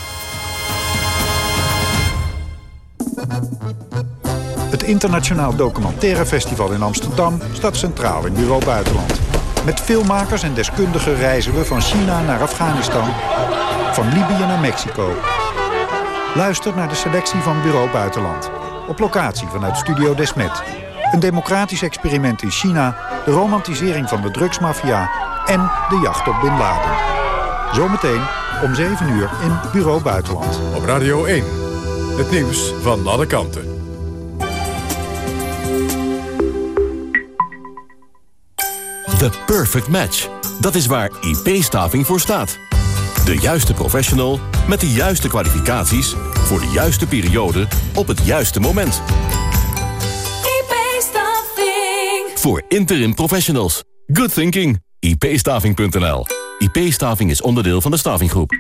S33: Het Internationaal Documentaire Festival in Amsterdam staat centraal in Bureau Buitenland. Met filmmakers en deskundigen reizen we van China naar Afghanistan, van Libië naar Mexico. Luister naar de selectie van Bureau Buitenland. Op locatie vanuit Studio Desmet. Een democratisch experiment in China, de romantisering van de drugsmafia en de jacht op Bin Laden. Zometeen om 7 uur in Bureau Buitenland.
S1: Op Radio 1. Het nieuws van alle kanten.
S34: The perfect match. Dat is waar IP-staving voor staat. De juiste professional met de juiste kwalificaties... voor de juiste periode op het juiste moment.
S35: IP-staffing.
S34: Voor interim professionals. Good thinking. ipstaving.nl IP-staving is onderdeel van de Stavinggroep.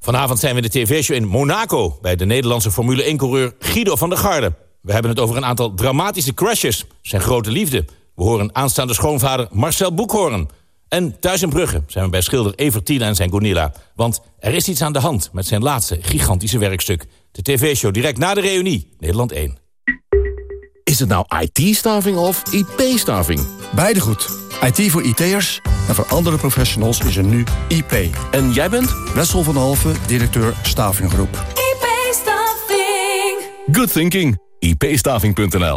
S36: Vanavond zijn we de tv-show in Monaco... bij de Nederlandse Formule 1-coureur Guido van der Garde. We hebben het over een aantal dramatische crashes. Zijn grote liefde. We horen aanstaande schoonvader Marcel Boekhoorn. En thuis in Brugge zijn we bij schilder Evertina en zijn Gonilla. Want er is iets aan de hand met zijn laatste gigantische werkstuk. De tv-show direct na de reunie, Nederland 1.
S34: Is het nou IT-staving of IP-staving?
S37: Beide goed. IT voor IT'ers en voor andere professionals is er nu IP.
S34: En jij bent?
S37: Wessel van Halve, directeur Stavinggroep.
S35: IP-staffing.
S34: Good thinking. ipstaving.nl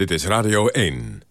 S1: Dit is Radio 1.